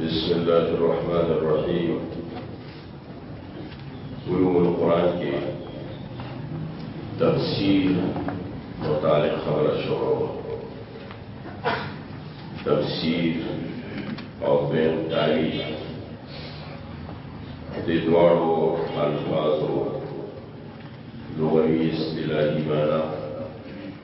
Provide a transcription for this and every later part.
بسم الله الرحمن الرحيم علوم القرآن کی تفسیر متعلق خبر شروع تفسیر او بین تاریخ د دوارو الفاظو لغوی اصطلاحی معنی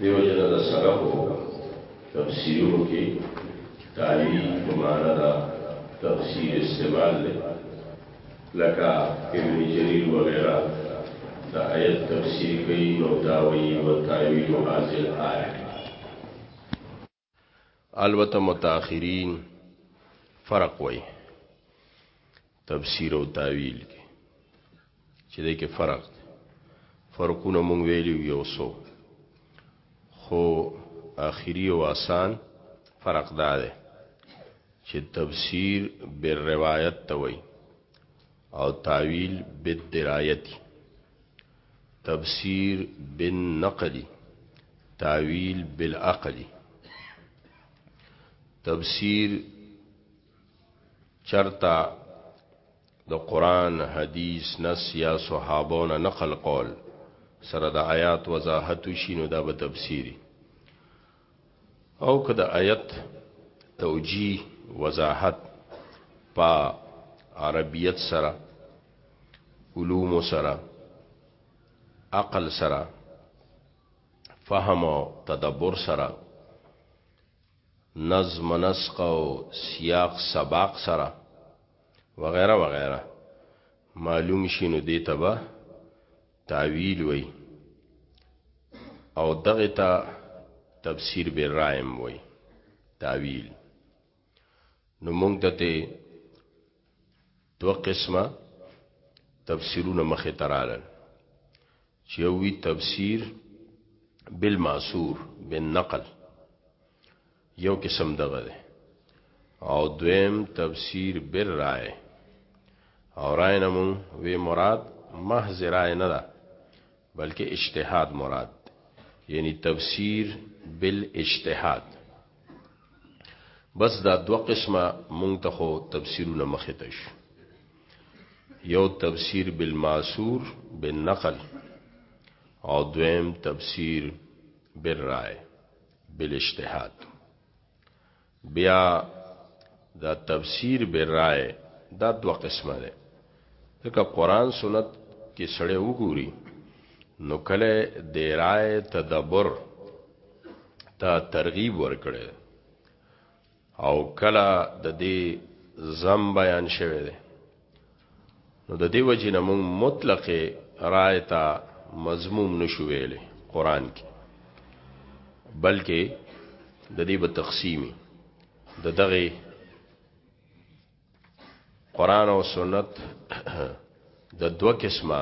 دیو جن د سلف او تفسیرو کې تعلیم په معنا دا تفسیر استعمال دی لکه ابن جریر وغیرہ دا آیت تفسیر کوي نو دا وایي وتاویل هذه الايه البته متأخرین فرق وای تفسیر او تعویل کې چې د کې فرق دی فرقونه مونږ ویلو یو سو خو اخیری او آسان فرق دا دی چې تفسیر بالروایت ته وای او تاویل بالدرایتی تفسیر بالنقلی تاویل بالعقلی تفسیر چرتا د قران حدیث نص یا صحابونه نقل قول سره د آیات وضاحت شینو دا به تفسیری او که د آیت توجیه وضاحت په عربیت سره علوم سره عقل سره فهم او تدبر سره نظم نسق او سیاق سباق سره وغیرہ وغیرہ معلوم شینو دی تبا تاویل وی او دغه ته تفسیر به رایم وی تاویل نو موږ دته دو قسمه تفسیرونه مخه ترالل چې وی تفسیر بالمعصور بالنقل یو قسم دغه دی او دویم تفسیر بر رائے او رائے نمون وی مراد محض رائے نه ده بلکې اجتهاد مراد یعنی تفسیر بالاجتهاد بس دا دو قسمه مونږ ته خو تفسیرونه مخه تش یو تفسیر بالماسور بالنقل او دویم تفسیر بالرائے بالاجتهاد بیا دا تفسیر برائے دا دو قسمه ده ځکه قران سنت کې سړی وګوري نو کله د رائے تدبر ته ترغیب ورکړي او کله د دې زم بیان شوه دی نو د دې وجې نه مونږ مطلق رائے ته مضموم نشو ویلې قران کې بلکې د دې په تقسیمي د دغه قران او سنت د دوه قسمه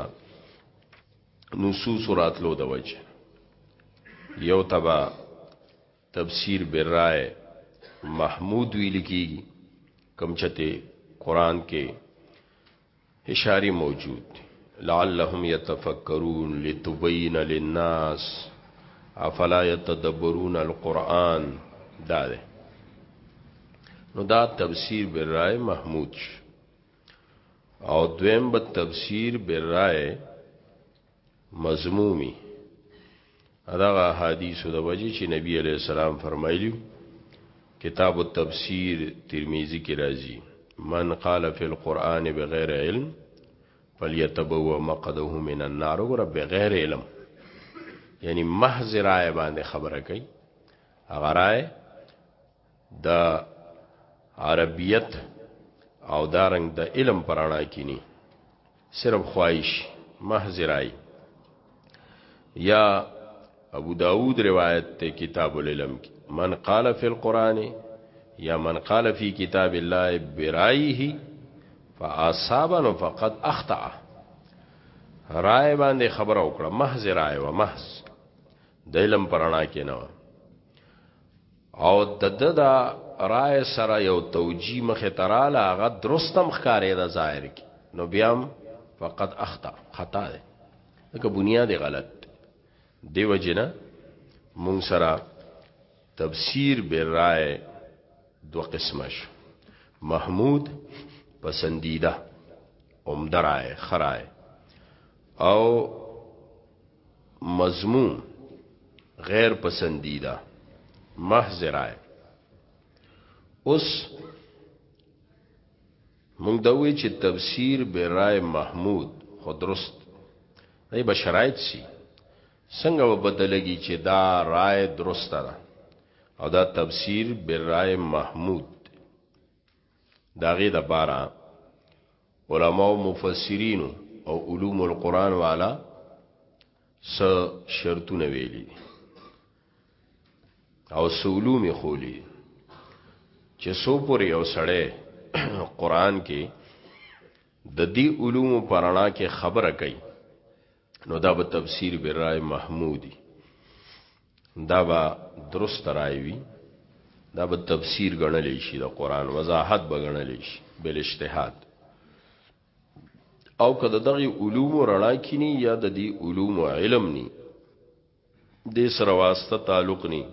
نصوص راتلو د وجه یو تبا تفسیر برائے محمود ویل کیږي کم چته قران کې اشاری موجود دی لعلهم يتفکرون لتبین للناس افلا يتدبرون القرآن دا ده نو دا تفسیر برائے محمود او دویم به تفسیر برائے مضمومی ادغه احادیثو د وجه چې نبی علی السلام فرمایلی کتاب التفسیر ترمذی کې راځي من قال فی القرآن بغیر علم فلیتبوا مقعده من النار ور بغیر علم یعنی محض رائے باندې خبره کوي هغه رائے د عربیت او دارنګ د علم پرانا کینی صرف خواهش محض رای یا ابو داود روایت ته کتاب العلم کی من قال فی القرآن یا من قال فی کتاب الله برایه فاصابن فقد اخطا رائے باندې خبره وکړه محض رائے و محض د علم پرانا کې نه او د ده د رایې سره یو توجیه مخې ته راله هغه درست هم ښکارېده ظاهر کې نو بیا هم فقط اخطا خطا دی ځکه بنیاد یې غلط دی دې وجې نه مونږ سره تفسیر بالرای دو قسمه شو محمود پسندیده عمده رای خرای او مذموم، غیر پسندیده، محض رائے اوس مونږ دا وی چې تفسیر به رائے محمود خو درست دی به شرایط سی څنګه به بدلږي چې دا رائے درسته ده او دا تفسیر به رائے محمود داغه د بارا علما او مفسرین او علوم القرآن والا س شرطونه ویلي او سولوم خولی چې سو پورې او سړې قرآن کې د دې علوم پرانا کې خبره کوي نو دا به تفسیر به رائے محمودی دا به درست رائے وی دا به تفسیر غنل شي د قران وضاحت به غنل شي بل اجتهاد او کده دغه علوم رڼا کینی یا د دې علوم علم ني د سره واسطه تعلق ني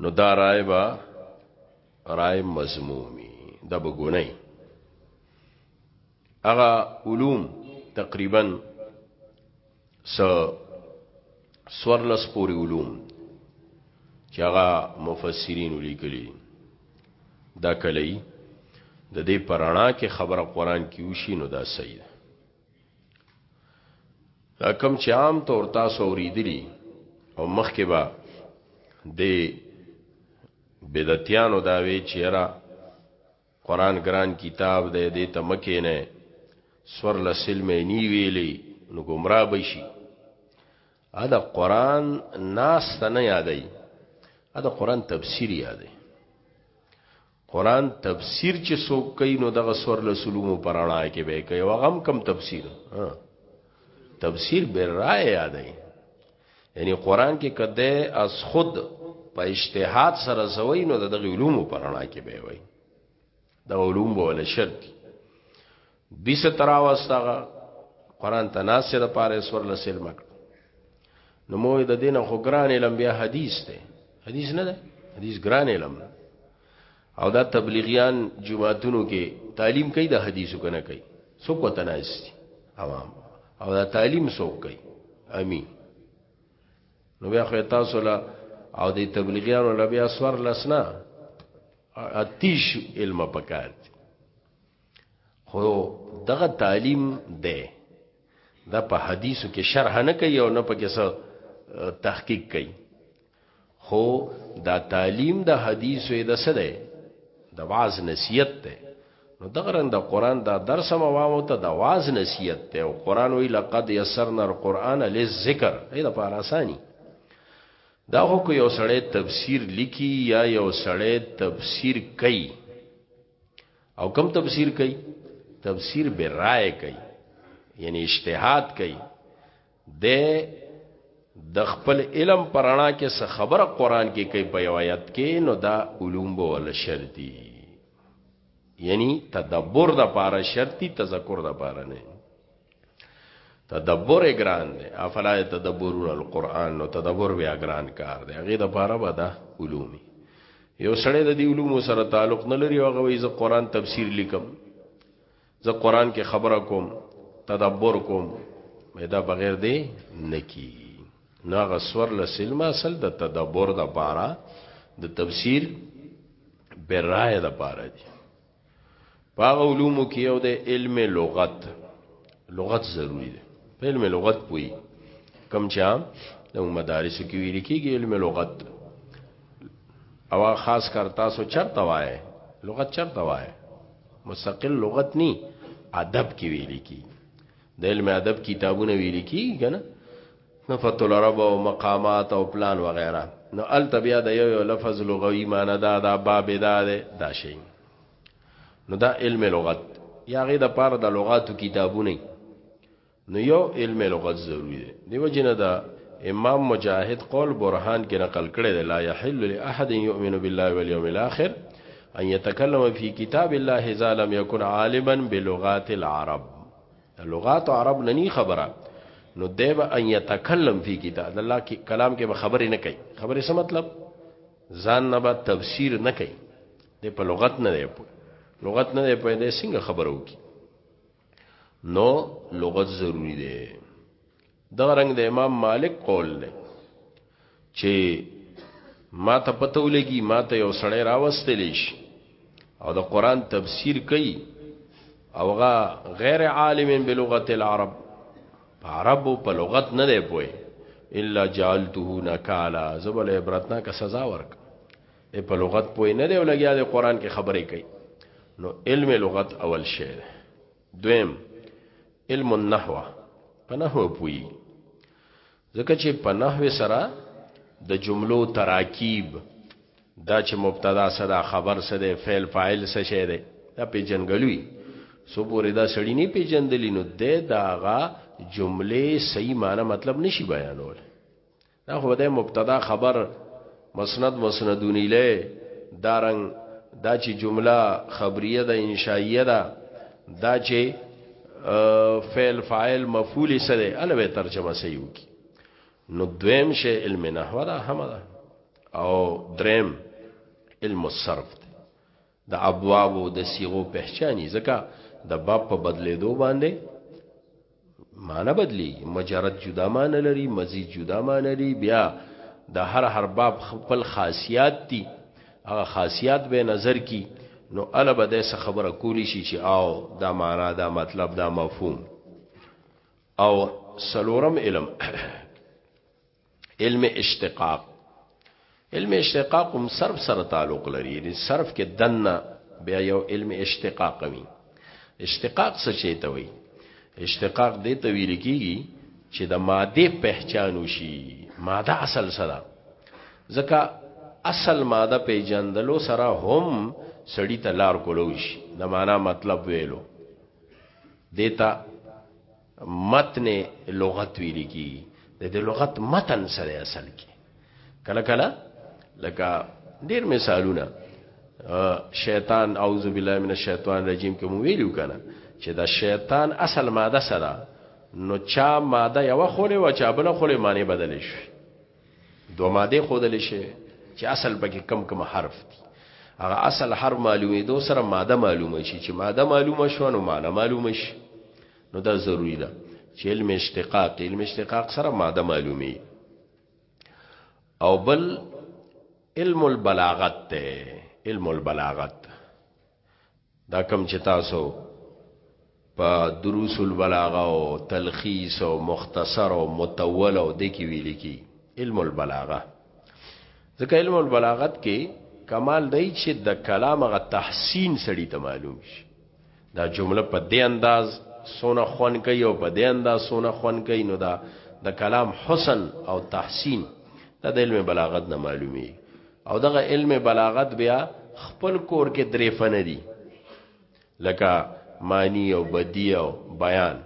نو دا رائے با رائے مضمومی دا به ګونی هغه علوم تقریبا س سورلس پوری علوم چې هغه مفسرین لیکلي دا کلی د دې پرانا کې خبره قران کې وشي نو دا صحیح ده دا کم چې عام طور تاسو اوریدلی او مخکې با د بدعتیانو داوی چیرې قران ګران کتاب دی دی ته مکینه سور لسل مې نی ویلی نو گمراه بشي ا د قران ناس ته نه یادای ا د قران تفسیر یادای قران تفسیر چې څوک کوي نو دغه سور له سلومو پرانا کې به کوي وغم کم تفسیر ها تفسیر به رائے یادای یعنی قران کې کده از خود په اجتهاد سره زوی نو دغه علوم په رڼا کې به وي دا علوم به ول شرط دي څه ترا واستغه قران تناسره پاره سور لسل مک نو مو د دین خو ګران علم بیا حدیث ته حدیث نه ده حدیث ګران علم ده او دا تبلیغیان جماعتونو کې تعلیم کوي د حدیثو کنه کوي څوک وته ناشتي عوام او دا تعلیم څوک کوي امين نو بیا خو تاسو لا او د تبلیغیانو لا بیا سوار لسنا اتیش علم پکار دي خو دغه تعلیم ده دا په حدیثو کې شرح نه کوي او نه په کې تحقیق کوي خو دا تعلیم د حدیث وې د سره د واز نصیحت ته نو دغرن د قران دا درس ما وامو ته د واز نصیحت ته او قران وی لقد یسرنا القرآن للذکر اې د پاره اسانی دا هو کو یو سړی تفسیر لیکي یا یو سړی تفسیر کوي او کم تفسیر کوي تفسیر به رائے کوي یعنی اجتهاد کوي د د خپل علم پرانا کې څه خبره قران کې کوي په روایت کې نو دا علوم به ول شرطي یعنی تدبر د پاره شرطي تذکر د پاره نه تدبر ګران دی افلا تدبرون القرآن نو تدبر بیا ګران کار دی هغه د پاره به دا علومي یو سړی د دې علومو سره تعلق نه لري هغه وایي زه قرآن تفسیر لیکم زه قران کې خبره کوم تدبر کوم مې دا بغیر دی نه کیږي نو هغه سور لسلم اصل د تدبر د پاره د تفسیر برای د پاره دي پاغه علوم کې یو د علم لغت لغت ضروری دی په علم لغت پوي کم چا د مدارس کې ویل کېږي علم لغت او خاص کر تاسو چرته وای لغت چرته وای مستقل لغت ني ادب کې ویل کی د علم ادب کتابونه ویل کی کنه نفت العرب او مقامات او پلان وغیرہ نو ال تبیا د یو یو لفظ لغوي معنی دا دا باب دا ده دا شی نو دا علم لغت یا غي د پاره د لغاتو کتابونه نو یو علم لغت ضروری دی دیو جن دا امام مجاهد قول برهان کې نقل کړی دی لا يحل لاحد يؤمن بالله واليوم الاخر ان يتكلم في كتاب الله اذا لم يكن عالما بلغات العرب لغات عرب نه ني خبره نو دیو ان يتكلم في كتاب الله کې کلام کې خبرې نه کوي خبرې څه مطلب ځان نه به تفسیر نه کوي د په لغت نه دی په لغت نه دی په دې څنګه خبرو کې نو لغت ضروری دی دغه رنګ د امام مالک قول دی چې ما ته پته ولګي ما ته یو سړی راوستل شي او د قران تفسیر کوي او غا غیر عالم بلغت العرب عربو په لغت نه دی پوي الا جعلته نکالا زبل عبرتنا کا سزا ورک دی په لغت پوی نه دی ولګیا دی قران کې خبرې کوي نو علم لغت اول شی دی دویم علم النحو په نحو پوی ځکه چې په نحو سره د جملو تراکیب دا چې مبتدا صدا خبر سره فعل فاعل څه شی دی دا په جنګلوي سو پورې دا سړی نه پیجندلی نو د داغه جمله صحیح معنی مطلب نشي بیانول دا خو ده مبتدا خبر مسند مسندونی له دارنګ دا چې جمله خبریه ده انشائیه ده دا چې فعل فاعل مفعول سره الوه ترجمه سيو کی نو دویم شی علم نحو دا هم ده او دریم علم الصرف ده د ابوابو د صيغو پهچاني ځکه د باب په بدلیدو باندې معنی بدلی مجرد جدا معنی لري مزید جدا معنی لري بیا د هر هر باب خپل خاصیات دي هغه خاصیات به نظر کی نو الا به داسه خبره کولی شي چې او دا معنا دا مطلب دا مفهوم او سلورم علم علم اشتقاق علم اشتقاق هم صرف سره تعلق لري یعنی صرف کې دنه بیا یو علم اشتقاق وي اشتقاق څه شي ته وي اشتقاق دې ته ویل کیږي چې د ماده پہچان وشي ماده اصل سره ځکه اصل ماده پیجندلو سره هم سړی ته لار کولوش د معنا مطلب ویلو دیتا متن لغت ویل کیږي د دې لغت متن سره اصل کې کله کله لکه ډیر مثالونه شیطان اعوذ بالله من الشیطان الرجیم کې مو ویلو کنه چې دا شیطان اصل ماده سره نو چا ماده یو خولې و چا بل خولې معنی بدلې شي دو ماده خودل شي چې اصل پکې کم کم حرف دي هغه اصل حرف معلومې دو سره ماده معلومه شي چې ماده معلومه شو نو معنی معلومه شي نو دا ضروری ده چې علم اشتقاق علم اشتقاق سره ماده معلومي او بل علم البلاغت ته علم البلاغت دا کوم چې تاسو په دروس البلاغه او تلخیص او مختصر او متول او د کی ویل کی علم البلاغه ځکه علم البلاغت کې کمال دی چې د کلام غ تحسین سړی ته معلوم شي دا جمله په دې انداز سونه خون کوي او په دې انداز سونه خون کوي نو دا د کلام حسن او تحسین دا د علم بلاغت نه معلومي او دغه علم بلاغت بیا خپل کور کې درې فن دي لکه معنی او بدی او بیان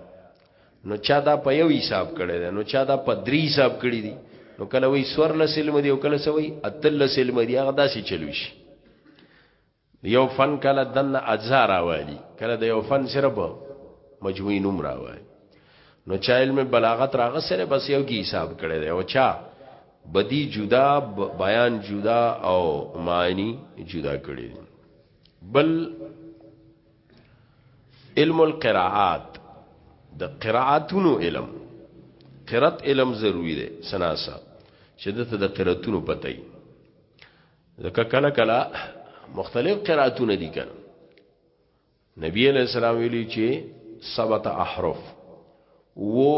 نو چا دا په یو حساب کړی دی نو چا دا په درې حساب کړی دی نو کله وی سور لسلم دی او کله سوی اتل لسلم دی هغه داسې چلوي شي د یو فن کله دننه اجزا راوالي کله د یو فن صرف مجموعي نوم راوالي نو چا علم بلاغت راغه سره بس یو کی حساب کړي دی او چا بدی جدا بیان جدا او معنی جدا کړي دي بل علم القراءات د قراءاتونو علم قرات علم ضروری دی سناسا چې دته د قراتونو پته ځکه کله کله مختلف قراتونه دي کنه نبی علیہ السلام ویلی چې سبت احرف وو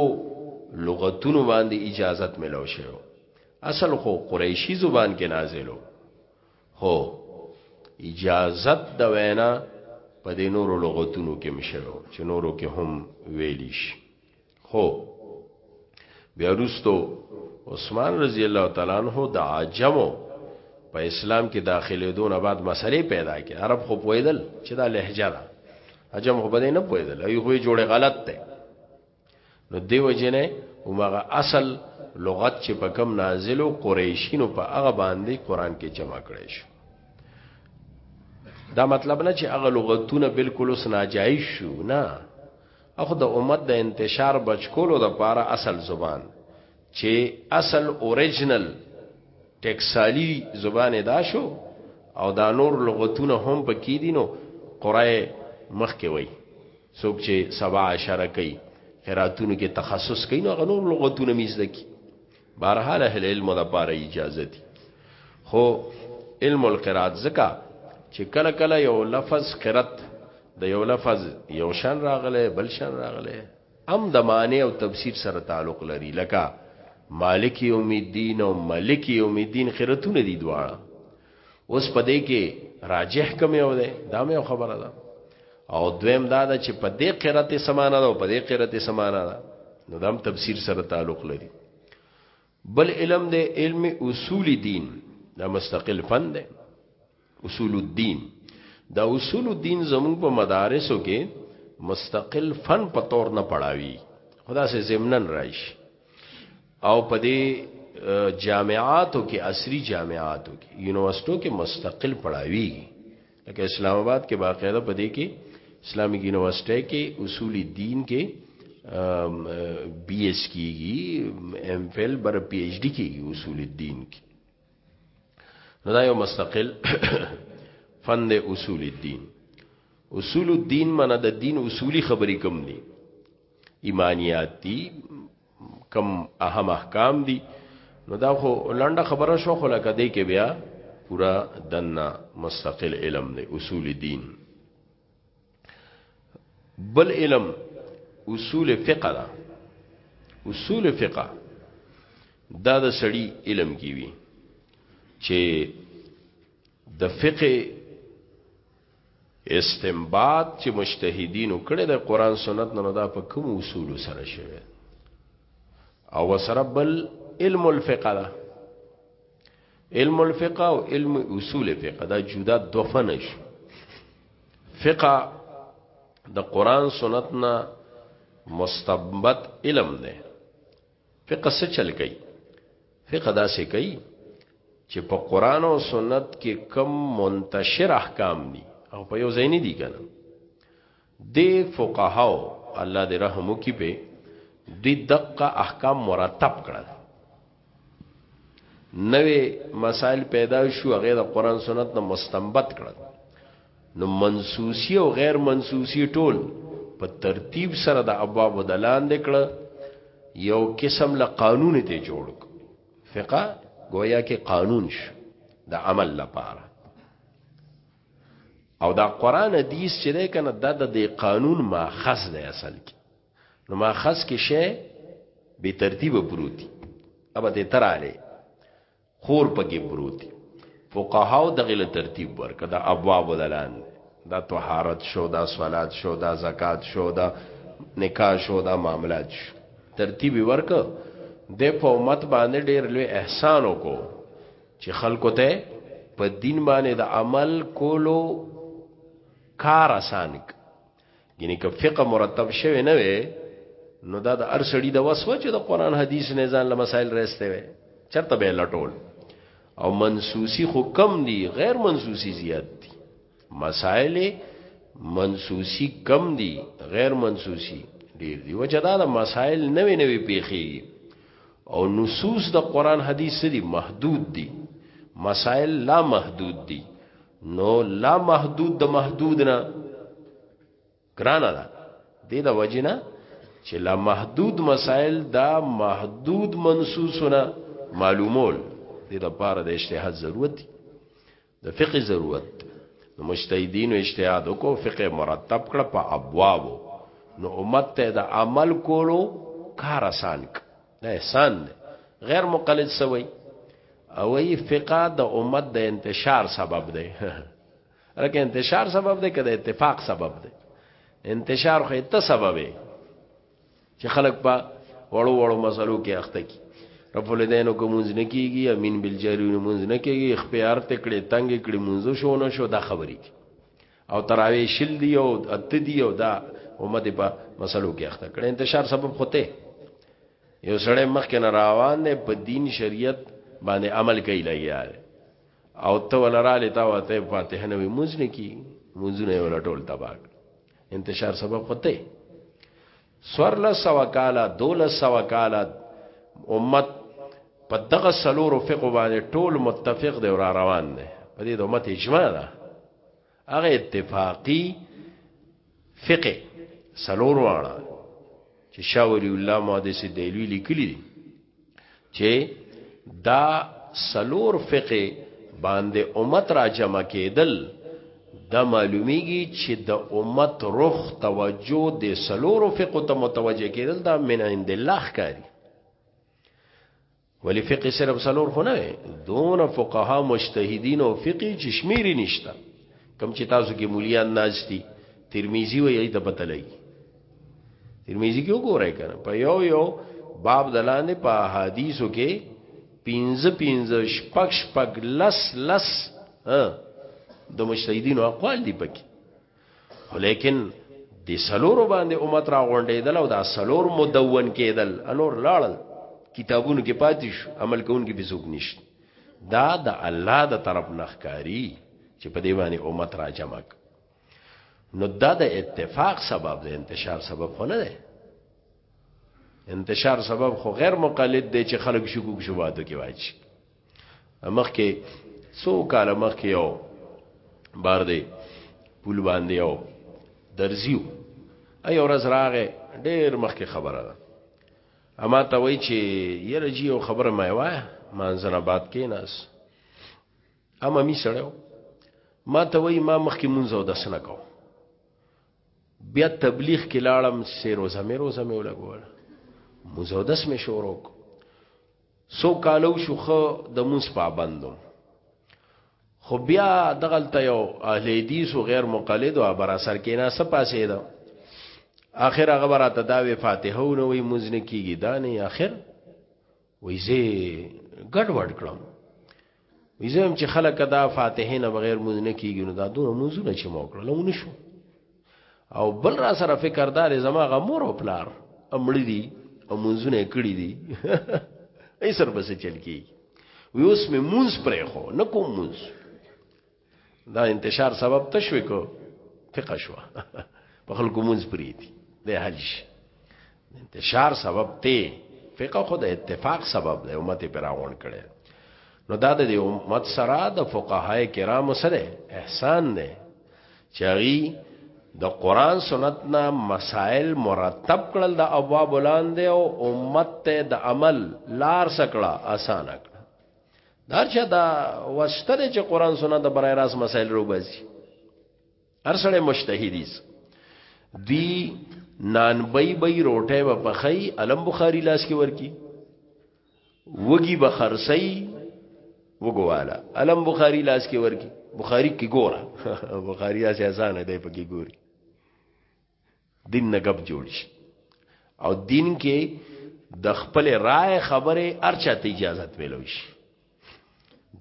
لغتونو باندې اجازت ملو شو اصل خو قریشی زبان کې نازلو هو اجازت د وینا په دې نورو لغتونو کې مشلو چې نورو کې هم ویلیش هو بیا رستو عثمان رضی الله تعالی عنہ د عجمو په اسلام کې داخله دون بعد مسلې پیدا کړي عرب خو پویدل چې دا لهجه ده عجم خو بده نه پویدل ای خو جوړه غلط ده نو دیو جنې اومغه اصل لغت چې په کم نازلو قریشینو په هغه باندې قران کې جمع کړي شو دا مطلب نه چې هغه لغتونه بالکل اوس ناجایز شو نه اخو د امت د انتشار بچکولو د پاره اصل زبان چې اصل اوریجنل ټیکسالی زبان ادا شو او دا نور لغتونه هم پکې دي نو قرای مخ کې وای څوک چې سبا عشره کوي قراتونو کې تخصص کوي نو غنور لغتونه میز دکی بهرحال اهل علم د پاره اجازه دي خو علم القرات زکا چې کله کله یو لفظ قرات د یو لفظ یو شان راغله بل شان راغله ام د معنی او تفسیر سره تعلق لري لکه مالک یوم الدین او ملک یوم الدین قراتونه دي دواړه اوس په دې کې راجح کوم یو دی دا مې خبره ده او دویم دا ده چې په دې قرات سمانه ده او په دې قرات سمانه ده نو دام تفسیر سره تعلق لري بل علم دی علم اصول دین دا مستقل فن دی اصول الدین دا اصول الدین زموږ په مدارسو کې مستقل فن په تور نه پڑھاوي خدا سے ضمنن راشي او په دې جامعاتو کې عصري جامعاتو کې یونیورسيټو کې مستقل پڑھاوي لکه اسلام آباد کې باقاعده په دې کې اسلامي یونیورسيټي کې اصول دین کې بی ایس کیږي ایم فل بر پی ایچ ډی کیږي اصول الدین کې نو دا یو مستقل فن د اصول الدین اصول الدین معنی د دین اصولی خبرې کوم دي ایمانیات دي کوم اهم احکام دي نو دا خو لنډه خبره شو خو لکه دې کې بیا پورا دنه مستقل علم دی اصول دین بل علم اصول فقه دا اصول فقه دا د سړی علم کیوي چې د فقه استنباط چې مجتهدینو کړی دی قرآن سنت نه نو دا په کومو اصولو سره شوی او ورسره بل علم الفقه ده علم الفقه او علم اصول فقه دا جدا دو فن شو فقه د قرآن سنت نه مستنبط علم دی فقه څه چل کوي فقه دا څه کوي چې په قران او سنت کې کم منتشر احکام دي او په یو ځای نه دي کنه د فقهاو الله دې رحم وکي په دې دقه احکام مرتب کړل نوې مسائل پیدا شو هغه د قران سنت نه مستنبط کړل نو منسوسی او غیر منسوسی ټول په ترتیب سره د ابواب دلان دکړه یو قسم له قانون ته جوړ فقہ گویا کې قانون شو د عمل لپاره او دا قران حدیث چې ده کنه دا د دې قانون ماخذ دی اصل کې نو ماخذ کې شی به ترتیب پروتي ابا دې تراله خور پکې پروتي فقهاو دغه له ترتیب ورکړه د ابواب دلان دا طهارت شو دا صلات شو دا زکات شو دا نکاح شو دا معاملات شو ترتیب ورکړه د په امت باندې ډېر لوی احسان وکړو چې خلکو ته په دین باندې د عمل کولو کار آسان ک یعنی که فقه مرتب شوی نه وي نو دا د ارسړي د وسوه چې د قران حدیث نه ځان له مسائل رسته وي چرته به لټول او منسوسی خو کم دي غیر منسوسی زیات دي مسائل منسوسی کم دي غیر منسوسی ډیر دي وجه دا د مسائل نوې نوې پیخي او نصوص د قران حدیث دي محدود دي مسائل لا محدود دي نو لا محدود د محدود نه ګرانه ده دې د وجنه چې لا محدود مسائل دا محدود منصوصونه معلومول دې د پاره د اجتهاد ضرورت دی د فقه ضرورت نو مجتهدین اجتهاد کو فقه مرتب کړه په ابوابو نو امت ته د عمل کولو کار آسان ک دا احسان دی غیر مقلد سوی او ای فقہ د امت د انتشار سبب دی رکه انتشار سبب دی که د اتفاق سبب دی انتشار خو ته سبب دی چې خلک په وړو وړو مسلو کې اخته کی رفل دینو کو مونږ نه کیږي امین بالجری مونږ نه کیږي اختیار تکړه تنگ کړي مونږ شو نه شو دا خبرې کی او تراوی شل دی او ات دی او دا امت په مسلو کې اخته کړي انتشار سبب خته یو سړی مخ کې نه روان دی په دین شریعت باندې عمل کوي لګیا دی او ته ولراله تا وته فاتحه نه وي مونږ نه کی مونږ نه ولټول تباک انتشار سبب خته څوارلس سوه کاله دولس سوه کاله امت په دغه سلورو فقه باندې ټول متفق دی را روان دی په دې د امت اجماع ده هغه اتفاقی فقه سلور واړه چې شاولی الله محدث دیلوی لیکلی دي چې دا سلور فقه باندې امت را جمع کېدل دا معلومیږي چې د امت روح توجه د سلور فقه ته متوجه کېدل دا من عند الله ښکاري ولی فقه صرف سلور خو نه دون فقها مجتهدین او فقه چې شمیرې نشته کم چې تاسو کې مولیان ناشتي ترمذی وایي ته پته لګي ترمذی کې وګورای کنه په یو یو باب دلاندې په حدیثو کې پینځه پینځه شپږ شپږ لس لس ها د مجتهدینو اقوال دی پکې ولیکن د سلورو باندې امت را غونډېدل او دا سلور مدون کېدل انور لاړل کتابونو کې پاتې شو عمل کوونکې به څوک نشته دا د الله د طرف نخکاری چې په دې باندې امت را جمع نو دا د اتفاق سبب دی انتشار سبب خو نه دی انتشار سبب خو غیر مقلد دی چې خلک شکوک شوباتو کې واچي مخ کې څو کال مخ کې یو بار دی پول باندې یو درزیو ای ورځ راغې ډېر مخ کې خبره ده اما ته وای چې یره جی یو خبره مې وای مانځنه باد کې ناس اما می سره ما ته وای ما مخکې مونږ او د سنه کو بیا تبلیغ کې لاړم سه روزه مې روزه مې ولګول مونږ او د سمه شروع کو سو کالو شو خو د مونږ پابندم خو بیا دغلت یو اهل حدیث او غیر مقلد او بر اثر کې نه سپاسې ده اخر هغه براته داوی فاتحه نو وی مونږ نه کیږي دا نه اخر وی زه ګډ وډ کړم وی زه هم چې خلک دا فاتحه نه بغیر مونږ نه کیږي نو دا دوه مونږ نه چې مو کړل مونږ شو او بل را سره فکر دار زما غمور او پلار امړی دي او مونږ نه کړی دي ای سر بس چل کی وی اوس می مونږ پرې خو نه کوم مونږ دا انتشار سبب تشوي کو فقه شو په خلکو مونږ پریدي د حل شي انتشار سبب ته فقه خو د اتفاق سبب دی امت پیراون کړي نو دا د امت سره د فقهای کرامو سره احسان دی چاغي د قران سنت نه مسائل مرتب کړل د ابواب ولاندې او امت ته د عمل لار سکړه اسانه دارچا دا وشتره چې قران سنت د برای راز مسائل رو بازي هر سړی مجتهدی دی نان بای بای روټه و پخی علم بخاری لاس کې ورکی وګي بخرسي وګواله علم بخاری لاس کې ورکی بخاری کې ګوره بخاری اساسانه دی پکې ګوري دین نه غب جوړ شي او دین کې د خپل رائے خبره ارچا ته اجازه ملو شي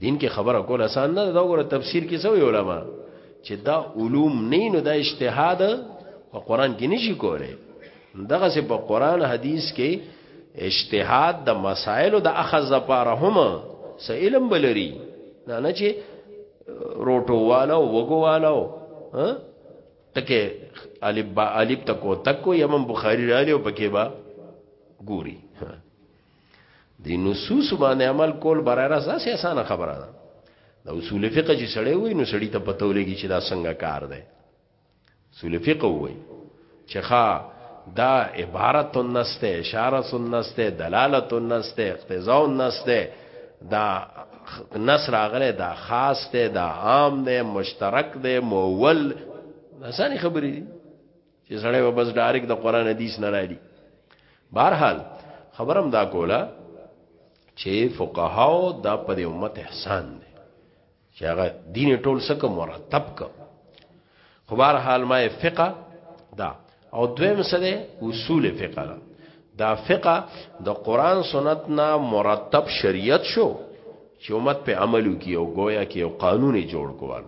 دین کې خبره کول آسان نه دا وګوره تفسیر کې سوې علما چې دا علوم نه نو دا اجتهاد په قران کې نشي کوله دغه سه په قران حدیث کې اجتهاد د مسائل د اخذ لپاره هم سه علم بلري نه نه چې روټو والو وګو والو ها تکه الف با الف تکو تکو امام بخاری را لیو پکې با ګوري دی نصوص باندې عمل کول برای راست داسې اسانه خبره ده د اصول فقه چې سړی وي نو سړی ته پته ولګي چې دا څنګه کار دی اصول فقه وي چې ښا دا عبارت النسته اشاره النسته دلالت النسته اقتضاء النسته دا نصر اغله دا خاص ده دا عام ده مشترک ده مول اساني خبرې دي چې سړی به بس ډایرک د قران حدیث نه راړي بهرحال خبرم دا کوله چې فقهاو دا په دې امت احسان دي چې هغه دین ټول سکه مرتب ک خو بهر حال ما فقه دا او دویم څه دی اصول فقه دا دا فقه د قران سنت نه مرتب شریعت شو چې امت په عملو کې او گویا کې او قانون جوړ کوال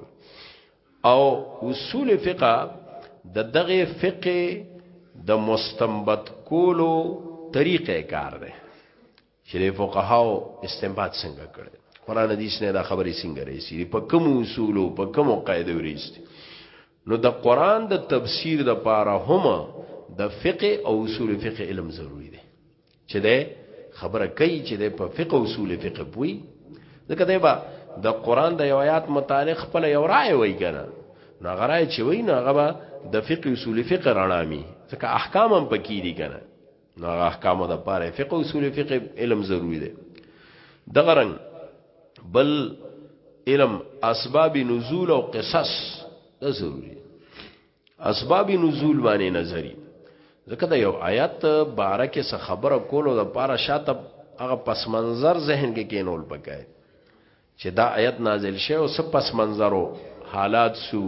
او اصول فقه د دغه فقه د مستنبت کولو طریقې کار دی چې د فقهاو استنباط څنګه کړي قران حدیث نه دا خبرې څنګه رسیدي په کوم اصول او په کوم قاعده ورسیدي نو د قران د تفسیر د پاره هم د فقه او اصول فقه علم ضروری دی چې ده خبره کوي چې ده په فقه او اصول فقه پوي ځکه دا به د قران د یو آیات متعلق خپل یو رائے وای کنه نو غرای چې وای نو هغه د فقه اصول فقه رڼامي ځکه احکام هم پکې دي کنه نو احکام د پاره فقه اصول فقه علم ضروری دی دغه رنګ بل علم اسباب نزول او قصص دا ضروری اسباب نزول باندې نظری ځکه دا یو آیات بارکه څخه خبره کولو د پاره شاته هغه پس منظر ذهن کې کینول پکای چې دا آیت نازل شوی او څه پس منظرو حالات سو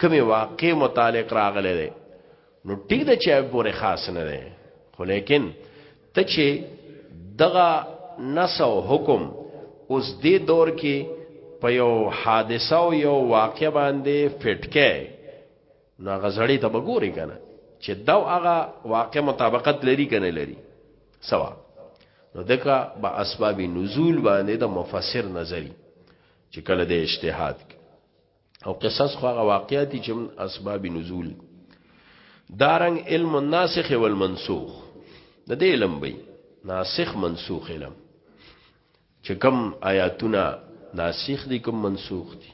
کومې واقع متعلق راغلی دی نو ټیک ده چې پورې خاص نه دی خو لیکن ته چې دغه نس او حکم اوس دې دور کې په یو حادثه او یو واقع باندې فټکه نو هغه زړی ته بګوري کنه چې دا هغه واقع مطابقت لري کنه لري سوا نو دغه با اسباب نزول باندې د مفسر نظری چې کله د اجتهاد او قصص خو هغه واقعاتي چې اسباب نزول دارنګ علم الناسخ والمنسوخ د دې علم به ناسخ منسوخ علم چې کوم آیاتونه ناسخ دي کوم منسوخ دي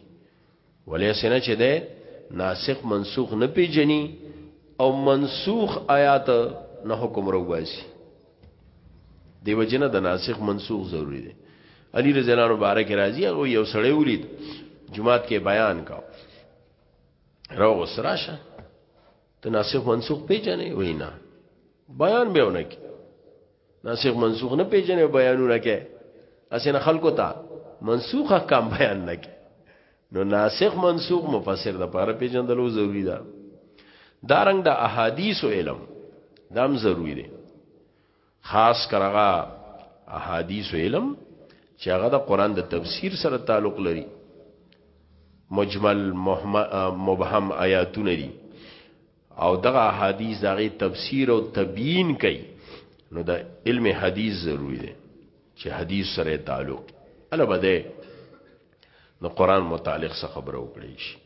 ولې سينه چې ده ناسخ منسوخ نه پیژني او منسوخ آیات نه حکم رو باسي دیو جن د ناسخ منسوخ ضروری دی علی رضی الله عنه بارک راضی او یو سړی ولید جمعات کې بیان کا راو غسراشه ته ناسخ منسوخ پیژنې وینا بیان به ونه کی ناسخ منسوخ نه پیژنې بیانونه کې اسنه خلکو ته منسوخ احکام بیان نه کی نو ناسخ منسوخ مفسر د پاره پیژندلو ضروری ده دا دارنګ د احادیث علم دام ضروری دی خاص کر هغه احادیث علم چې هغه د قران د تفسیر سره تعلق لري مجمل مبهم آیاتونه دي او دغه احادیث دغه تفسیر او تبیین کوي نو د علم حدیث ضروری دی چې حدیث سره تعلق البته نو قران متعلق څه خبره وکړي شي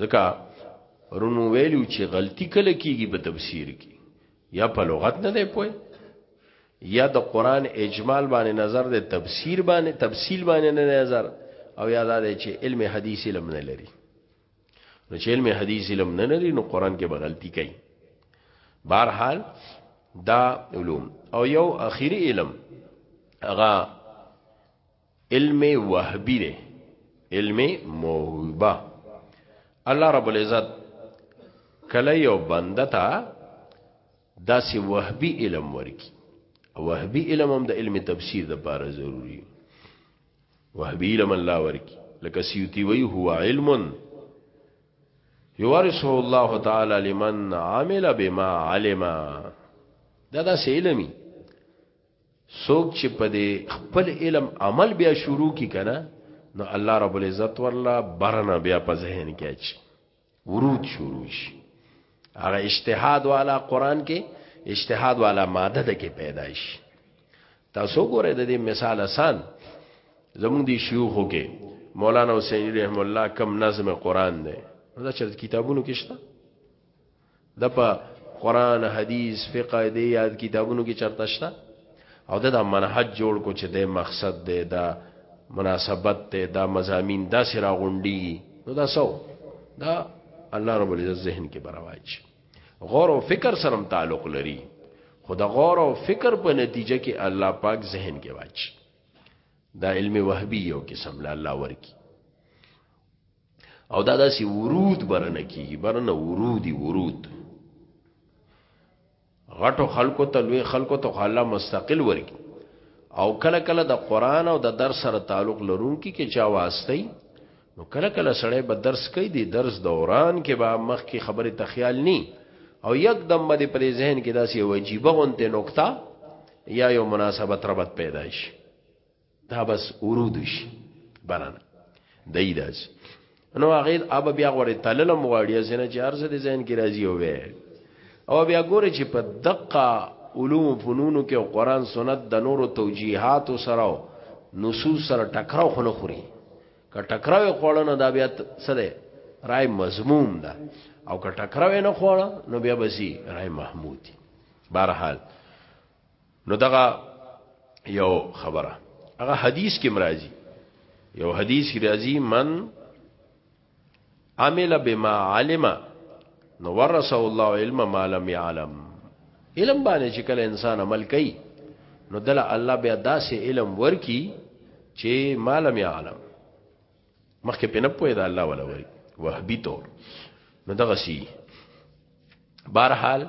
ځکه رونو ویلو چې غلطي کله کیږي په تفسیر کې یا په لغت نه دی پوي یا د قران اجمال باندې نظر دی تفسیر باندې تفصیل باندې نه نظر او یاد ده چې علم حدیث علم نه لري نو چې علم حدیث علم نه لري نو قران کې به غلطي کوي بهر حال دا علوم او یو اخیری علم هغه علم وهبی دی علم موهبه الله رب العزت کله یو بنده ته داسې وهبی علم ورکی وهبی علم هم د علم تفسیر د پاره ضروری وهبی علم الله ورکی لکه سیوتی وی هو علم یورثه الله تعالی لمن عمل بما علم دا داسې علمي څوک چې په دې خپل علم عمل بیا شروع کی کنه نو الله رب العزت ورلا برنه بیا په ذهن کې اچي ورود شروع شي هغه اجتهاد والا قران کې اجتهاد والا ماده ده کې پیدایش تاسو ګورئ د دې مثال آسان زموږ دي شيوخو کې مولانا حسین رحم الله کم نظم قران ده دا چې کتابونو کې شته د په قران حدیث فقه دی یاد کتابونو کې چرته شته او دا منهج جوړ کو چې د مقصد دی دا مناسبت دی دا مزامین دا سرا غونډي نو دا سو دا الله رب العزت ذهن کې برواج غور او فکر سره تعلق لري خدا غور او فکر په نتیجه کې الله پاک ذهن کې واچ دا علم وهبي یو قسم له الله ورکی او دا داسې ورود برنه کیږي برنه ورودي ورود غټو خلکو ته لوی خلکو ته الله مستقل ورکی او کله کله د قران او د درس سره تعلق لرونکي کې چا واسطي نو کله کله سړی به درس کوي د درس دوران کې به مخ کې خبره تخیال ني او یک دم باندې پرې ذهن کې داسې وجيبه غونته نقطه یا یو مناسبت ربط پیدا شي دا بس ورود شي بنانه دای داس نو هغه اب بیا غوړې تللم غواړي سينه چې ارزه دي زین کې راځي او وې او بیا ګوره چې په دقه علوم فنونو کې قرآن سنت د نورو توجیهات سره نصوص سره ټکراو خونه خوري که ټکراو خوړنه دا بیا سره رائے مضموم ده او که ټکراو نه خوړه نو بیا بسی رائے محمود بهرحال نو دغه یو خبره هغه حدیث کې مرাজি یو حدیث کې راځي من عمل بما علم نو ورثه الله علم ما لم يعلم علم باندې چې کله انسان عمل کوي نو دله الله بیا داسې علم ورکی چې ما لم يعلم مخکې په نه پوهه ده الله ولا وري وهبي تور نو دغه سي بهرحال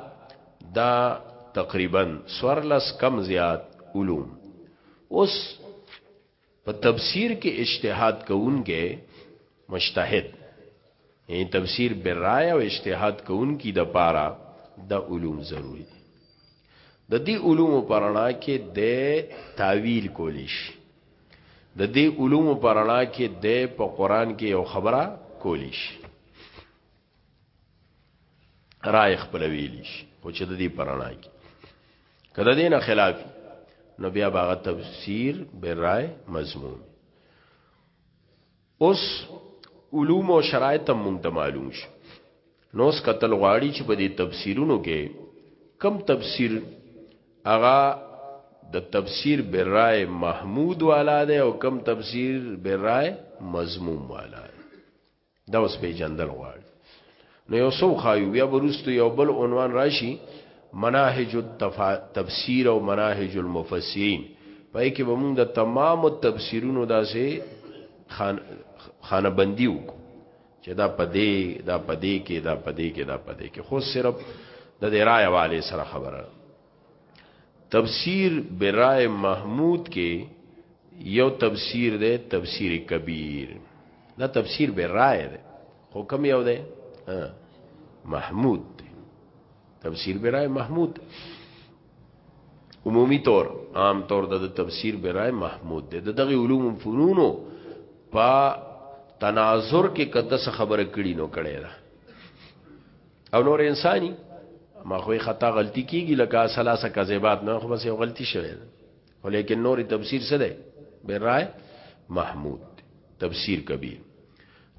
دا تقریبا سورلس کم زیات علوم اوس په تفسیر کې اجتهاد کوونکې مجتهد یعنی تفسیر برای او اجتهاد کوونکې د پاره د علوم ضروری دي د دې علوم پرانا کې د تعویل کولیش ددې علومو په رڼا کې د په قران کې یو خبره کولی شي رائے خپل ویلی شي خو چې د دې په رڼا کې کله دینه خلاف نو بیا باغ تفسیر به رائے مضمون اوس علوم او شرایط هم مونږ ته معلوم شي نو اس قتل غواړي چې په دې تفسیرونو کې کم تفسیر اغا د تفسیر برای محمود والا دی او کم تفسیر برای مضموم والا دی دا اوس په جندل غواړي نو یو څه وخایو بیا وروسته یو بل عنوان راشي مناهج التفسیر او مناهج المفسرین پای کې به موږ د تمام تفسیرونو داسې خان خانه بندي وکړو چې دا پدې دا پدې کې دا پدې کې دا پدې کې خو صرف د دې رائے والے سره خبره تفسیر برای محمود کې یو تفسیر دی تفسیر کبیر دا تفسیر برای دی خو کم یو دی محمود دی تفسیر برای محمود دی عمومی طور عام طور د تفسیر برای محمود دی د دغه علوم فنونو په تناظر کې کته خبره کړي نو کړي ده او نور انساني ما خو خطا غلطي کیږي لکه سلاسه کذبات نه خو بس یو غلطي شوی ده ولیکن نور تفسیر څه ده برای محمود تفسیر کبیر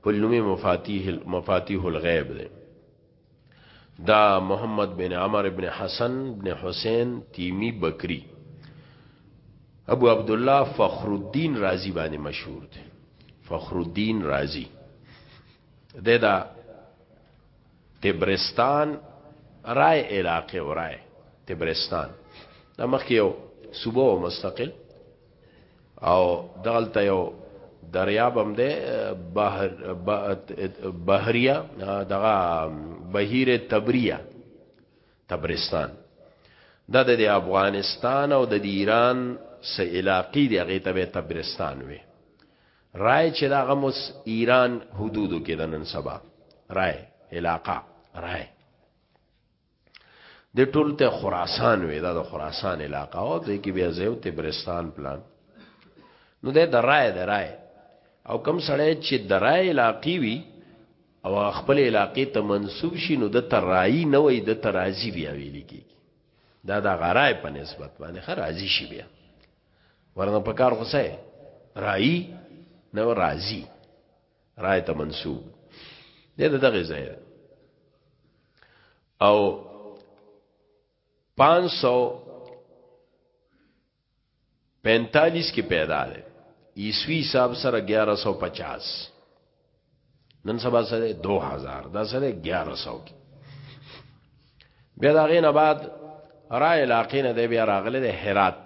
په لومې مفاتيح مفاتيح الغیب ده دا محمد بن عمر بن حسن بن حسین تیمی بکری ابو عبد الله فخر الدین رازی باندې مشهور دی فخر الدین رازی د دا تبرستان رای علاقه و رای تبرستان دا مخکې یو صوبه و مستقل او دغلته یو دریاب هم ده بحر بحریه دغه بهیر تبریه تبرستان دا د افغانستان او د ایران سه علاقې دی هغه ته تبرستان وي رائے چې دا غم اوس ایران حدودو کې د نن سبا رائے علاقہ رائے د ټول ته خراسان وې دا د خراسان علاقہ او د کې بیا زیو تبرستان پلان نو د درای درای او کم سړی چې درای علاقې وي او خپل علاقې ته منسوب شي نو د ترای نه وي د ترازی بیا ویل کیږي دا د غرای په نسبت باندې خرازی شي بیا ورنه په کار خو سه رائی نو راضی رای ته منسوب دې دغه ځای او 545 کې پیدا ده عیسوی حساب سره 1150 نن سبا سره 2000 دا سره 1100 کی بیا دا غینه بعد را علاقې نه دی بیا راغله د هرات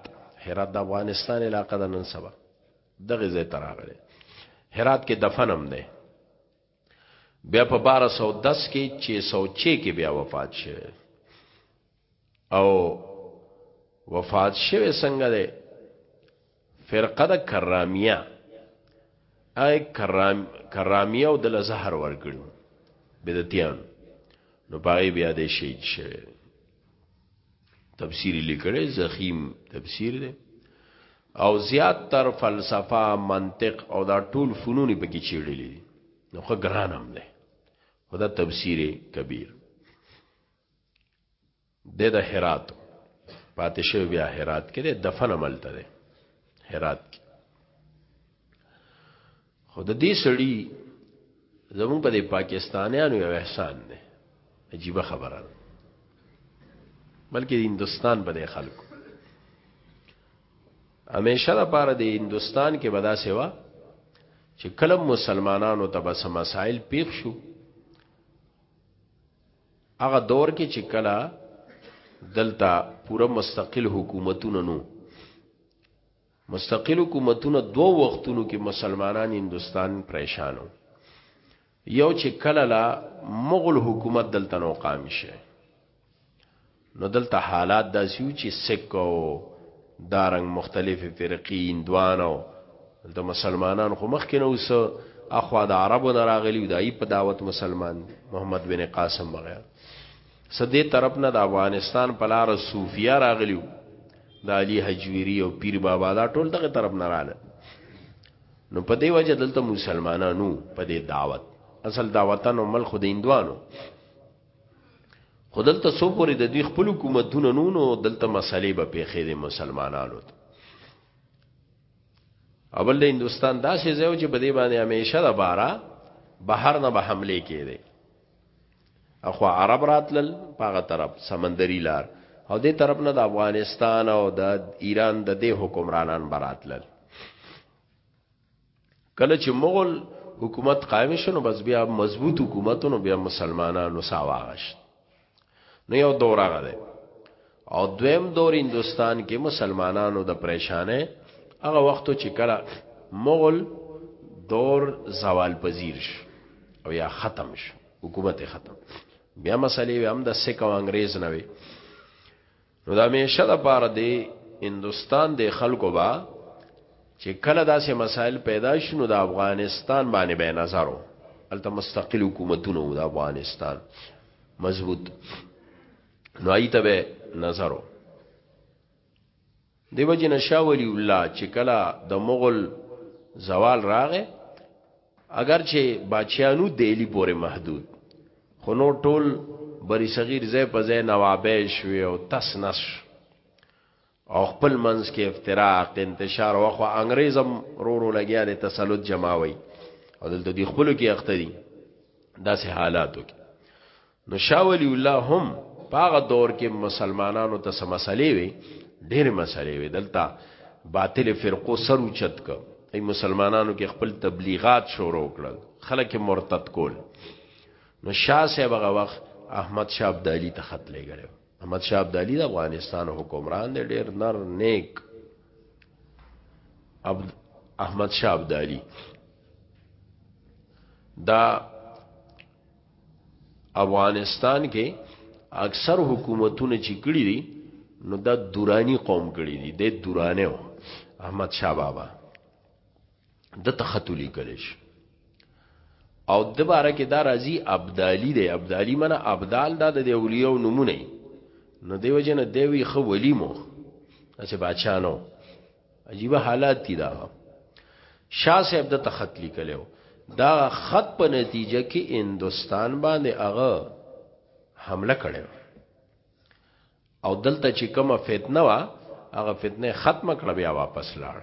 هرات د افغانستان علاقه د نن سبا دغه ځای ته راغله هرات کې دفنم دی بیا په 1210 کې 606 کې بیا وفات شوه او وفات شوه څنګه ده فرقه د کرامیه اي کرام کرامیه او د زهر ورکړو بدعتيان نو پاره بیا د شهید شوه تفسیر لیکلی زخیم تفسیر دی او زیات تر فلسفه منطق او دا ټول فنون په کې چیړلې دي نو خو ګران هم دی خدا تفسیر کبیر د د هرات پاتې شوی بیا هرات کې د دفن عملته ده هرات کې خو د دې سړی زمون په پاکستانیانو یو احسان دی عجیب خبره ده بلکې د هندستان باندې خلکو همیشه لپاره د هندستان کې بدا سیوا چې کلم مسلمانانو ته بس مسائل پیښ شو هغه دور کې چې کله دلته پوره مستقل حکومتونه نو مستقل حکومتونه دو وختونو کې مسلمانان هندستان پریشانو یو چې کله لا مغل حکومت دلته نو قائم شه نو دلته حالات داسې وو چې سک او دارنګ مختلفې فرقې هندوان او دلته مسلمانان خو مخکې نه اوس اخوا د عربو نه راغلي دای په دعوت مسلمان دي محمد بن قاسم وغیره سدې طرف نه د افغانستان په لار صوفیا راغلیو د علی حجویری او پیر بابا دا ټول دغه طرف نه رااله نو په دې وجه دلته مسلمانانو په دې دعوت اصل دا وطن او ملک د هندوانو خدل ته سو پوری د دې خپل حکومتونه نو نو دلته مسلې به پیخې د مسلمانانو ته اول د هندستان داسې ځای چې بده باندې همیشه د بارا بهر نه به حمله کېده اخو عرب راتلل پاغه طرف سمندري لار او دې طرف نه د افغانستان او د ایران د دې حکمرانان براتلل کله چې مغول حکومت قائم شنو بس بیا مضبوط حکومتونو بیا مسلمانانو ساواغش نو یو دور هغه ده او دویم دور هندستان کې مسلمانانو د پریشانه هغه وخت چې کله مغول دور زوال پذیر شو او یا ختم شو حکومت ختم بیا مسلې هم د سکه او انګريز نه وي نو دا میشه د پاره دی هندستان د خلکو با چې کله داسې مسائل پیدا شنو د افغانستان باندې به نظرو الته مستقل حکومتونو د افغانستان مضبوط نو ایته به نظرو دیو جن شاولی الله چې کله د مغل زوال راغې اګر چې باچیانو دیلی پورې محدود خو نور ټول بری صغیر ځای په ځای نوابه شوی او تس نس او خپل منځ کې افتراق انتشار او خو انګريزم رو رو لګیا دي تسلط جماوي او دلته دی خپل کې اخته دي داسې حالاتو کې نو شاه ولی الله هم پاغه دور کې مسلمانانو ته سم مسلې وي ډېر مسلې وي دلته باطل فرقو سر اوچت ک ای مسلمانانو کې خپل تبلیغات شروع کړل خلک مرتد کول نو شاه صاحب هغه وخت احمد شاه عبد علي ته خط لګل احمد شاه عبد علي د افغانستان حکمران دی ډېر نر نیک عبد احمد شاه عبد علي دا افغانستان کې اکثر حکومتونه چې کړی دي نو دا دورانی قوم کړی دي د دورانه و احمد شاه بابا د تختولی کلیش او د باره کې دا راځي ابدالی دی ابدالی منه ابدال دا د اولیاء نمونه نو دیو جن دیوی خو ولی مو اسه بادشاہ نو عجیب حالات دي دا شاه صاحب د تخت لیکلو دا خط په نتیجه کې هندستان باندې هغه حمله کړې او دلته چې کومه فتنه وا هغه فتنه ختم کړه بیا واپس لاړ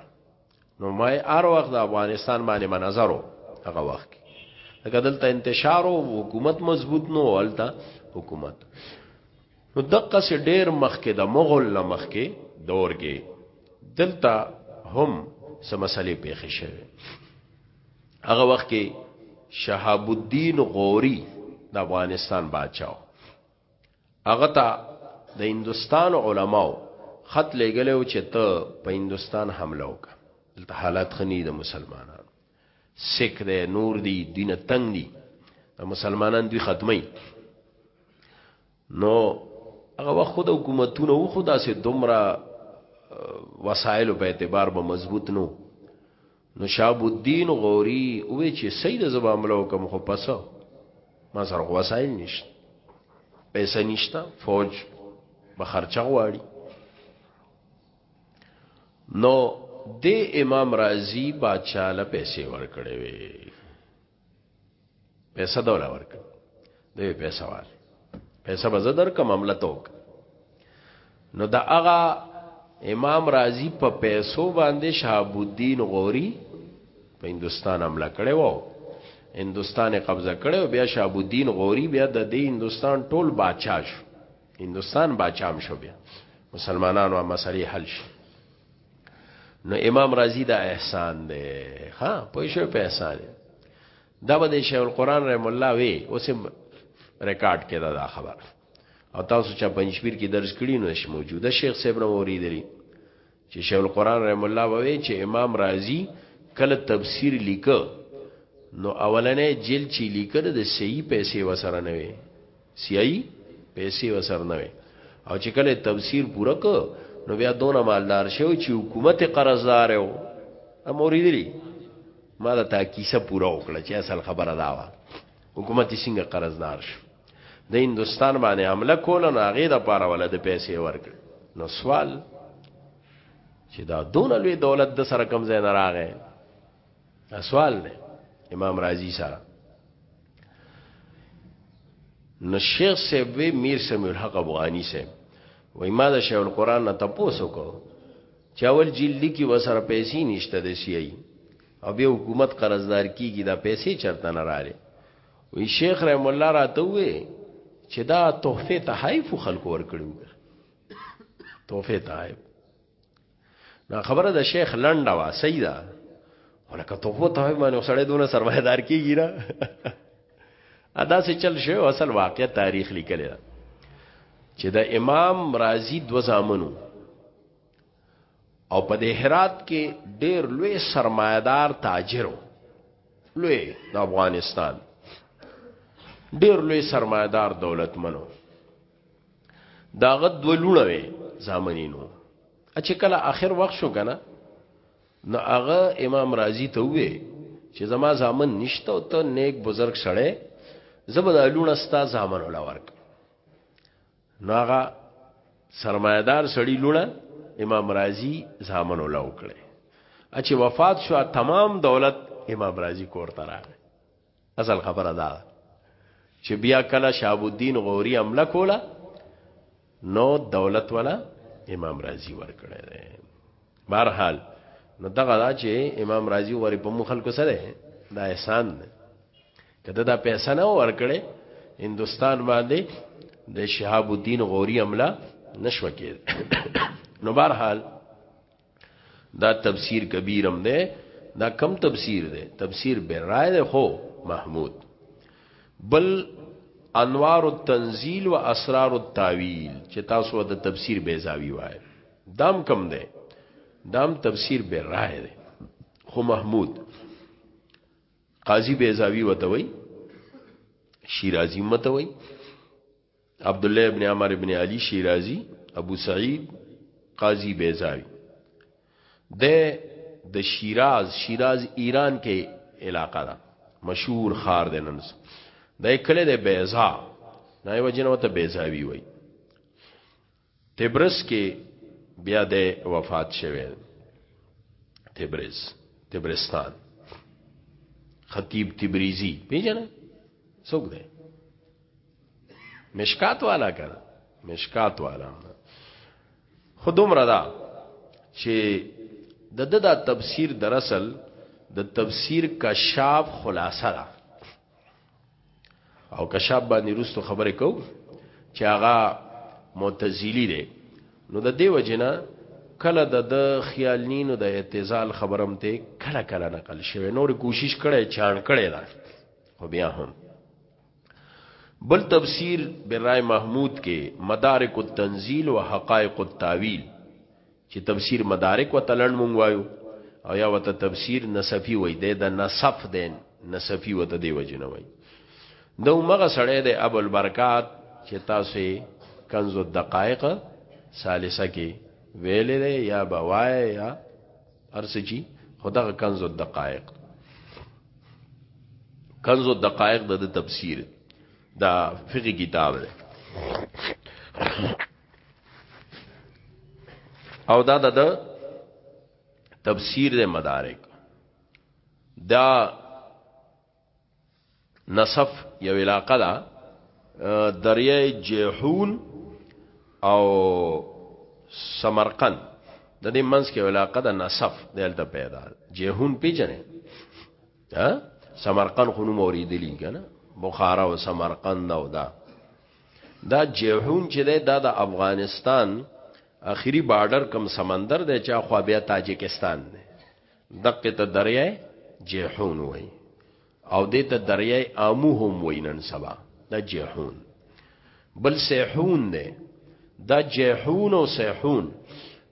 نو ما هر وخت د افغانستان باندې منظرو هغه وخت دغه دلته انتشار او حکومت مضبوط نو ولته حکومت نو دقه سي ډیر مخکې د مغول نه مخکې دور کې دلته هم سم مسلې پیښې شوه هغه وخت کې شهاب الدین غوری د افغانستان بادشاہ هغه ته د هندستان علماو خط لګلو چې ته په هندستان حمله وکړه دلته حالات خني د مسلمانانو سکھ دې نور دي دین تنګ دي مسلمانان دوی ختمي نو هغه وخت خود حکومتونه و خدا سه دومره وسایل په اعتبار به مضبوط نو نو شاب الدین غوری وې چې سید زبا عملو کوم خو پس ما سره وسایل نشته پیسې نشته فوج به خرچه غواړي نو د امام رازی بادشاہ له پیسې ورکړې وې پیسې دا ولا ورک دی پیسې وال پیسې به زدر کوم عمل توک نو دا هغه امام رازی په پیسو باندې شهاب الدین غوری په هندستان حمله کړې وو هندستان قبضه کړې او بیا شهاب الدین غوری بیا د دې هندستان ټول بادشاہ شو هندستان بادشاہ شو بیا مسلمانانو مسلې حل شو نو امام رازی دا احسان دی ها پوه شو په احسان دا باندې شیخ القران رحم الله وی اوس ریکارډ کړه دا خبر او تاسو چې پنځپیر کې درس کړی نو ش موجوده شیخ صاحب نو اوریدلی چې شیخ القران رحم الله وی چې امام رازی کله تفسیر لیکه نو اولنې جلد چې لیکل د صحیح پیسې وسره نه وي سیاهی پیسې وسر نه وې او چې کله تفسیر پوره کو نو بیا دونه مالدار شو چې حکومت قرضدار و امورې دي ما دا تا کیسه پوره وکړه چې اصل خبره دا و حکومت څنګه قرضدار شو د هندستان باندې حمله کوله نو هغه د پاره ول د پیسې ورکړ نو سوال چې دا دون لوی دولت د سره کم ځای نه راغې سوال دی امام رازی سره نو شیخ صاحب وی میر سمیع الحق افغانی صاحب وای ما د شیخ القرآن نه تاسو کو چاول جیل لیکي وسره پیسې نشته د سی ای او به حکومت قرضدار کیږي دا پیسې چرته نه رااله وی شیخ رحم الله راته وی چې دا تحفه تحایف خلکو ورکړو تحفه تحایف دا خبره د شیخ لنډه وا صحیح ده ولکه ته وو ته باندې وسړې دونه سرمایدار کیږي را ادا سه چل شو اصل واقع تاریخ لیکل دا چې د امام رازی دو زامنو او په دې هرات کې ډېر لوی سرمایدار تاجرو لوی د افغانستان ډېر لوی سرمایدار دولتمنو دا غد ولونه وي زامنینو چې کله آخر وخت شو کنه نو هغه امام رازی ته وې چې زما زامن نشته او ته نیک بزرگ سړی زبد لونه ستا زامن ولا ورک نو هغه سرمایدار سړی لونه امام رازی زامن ولا وکړي چې وفات شو تمام دولت امام رازی کور ته راغی اصل خبره دا ده چې بیا کله شهاب الدین غوری عمله کوله نو دولت ولا امام رازی ورکړی دی بهر حال نو دغه دا چې امام رازی غوری په مو خلکو سره دا احسان دی کده دا پیسې نه ورکړي هندستان باندې د شهاب الدین غوری عمله نشو کېد نو بهر حال دا تفسیر کبیرم ده دا کم تفسیر ده تفسیر برای ده خو محمود بل انوار التنزیل و اسرار التاویل چې تاسو د تفسیر بیزاوی وای دام کم ده دام تفسیر برای ده خو محمود قاضی بیزاوی وتوي شیرازی متوي عبدالله ابن عمر ابن علی شیرازی ابو سعید قاضی بیزاوی د د شیراز شیراز ایران کې علاقه ده مشهور خار ده نن د کله د بیزا نه وجنه وته بیزاوی وای تبرز کې بیا د وفات شوه تبرز تبرستان خطیب تبریزی پیژنه څوک دی مشکات والا کړه مشکات والا خودم رضا چې د د دا تفسیر در اصل د تفسیر کشاف خلاصه ده او کشاب باندې روستو خبرې کو چې هغه معتزلی دی نو د دیو جنا کله د د خیال نینو د اعتزال خبرم ته کله کله نقل شوی نور کوشش کړي چاڼ کړي دا خو بیا هم بل تفسیر برای محمود کې مدارک التنزیل و حقائق التاویل چې تفسیر مدارک وته لند مونږ وایو او یا وته تفسیر نصفی وای دی د نصف دین نصفی وته دی وجنه وای د عمره سړی د ابو البرکات چې تاسو کنز الدقائق ثالثه کې ویل دی یا بوای یا ارسچی خدا کنز الدقائق کنز الدقائق د تفسیر دا فقہی کتاب دی او دا د تفسیر د مدارک دا نصف یو علاقه ده دریای جیحون او سمرقند د دې منځ کې علاقه ده نصف دلته پیدا جیحون پیژنې ها سمرقند خونو موریدلی کنه بخارا او سمرقند او دا دا جیحون چې ده دا د افغانستان اخیری بارډر کم سمندر ده چې اخوا بیا تاجکستان ده دقه ته دریای جیحون وای او دې ته دریای آمو هم وای نن سبا دا جیحون بل سیحون ده دا جیحون او سیحون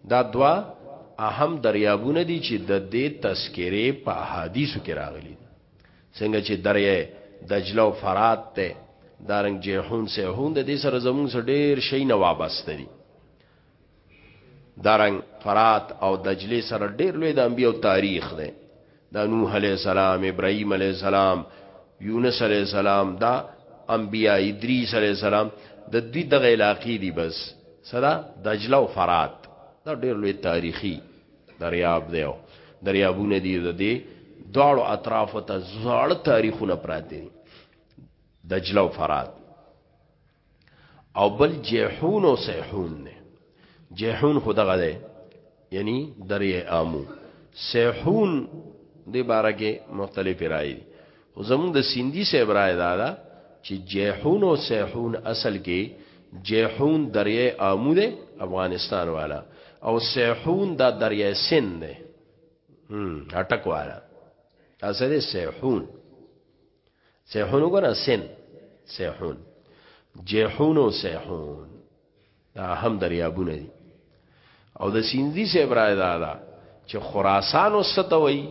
دا دوا اهم دریابونه دي چې د دې تذکره په حدیثو کې راغلي څنګه چې دریه دجله او فرات ته دارنګ جیحون سیحون د دې سره زمون سره ډیر شي نه وابسته دي دارنګ فرات او دجله سره ډیر لوی د انبیو تاریخ دی د نوح علی السلام ابراهیم علی السلام یونس علی السلام دا انبیا ادریس علی السلام د دوی دغه علاقې دي بس صدا دجله او فرات دا ډیر لوی تاریخي دریاب دی او دریابونه دي د دې دواړو اطرافو ته زړه تاریخونه پراته دي دجله او فرات او بل جیحون او سیحون نه جیحون خو دغه دی یعنی درې امو سیحون د بارکه مختلف رائے دي خو زموږ د سیندي صاحب رای دا ده چې جیحون او سیحون اصل کې جیحون دریای آمو ده افغانستان والا او سیحون دا دریای سند ده اٹک والا اصل سیحون سیحون وګوره سند سیحون جیحون او سیحون دا هم دریابونه دي او د سیندی صاحب را ده دا چې خراسان وسدوي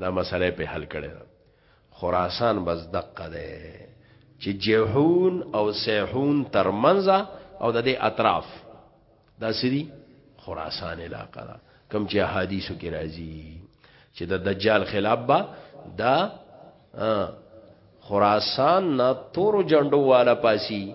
دا مسله په حل کړي خراسان بس دقه ده چې جهون او سیحون ترمنځ او د دې اطراف دا سری خراسان علاقه ده کم چې احادیثو کې راځي چې د دجال خلاف با دا خراسان نه تور جندو والا پاسی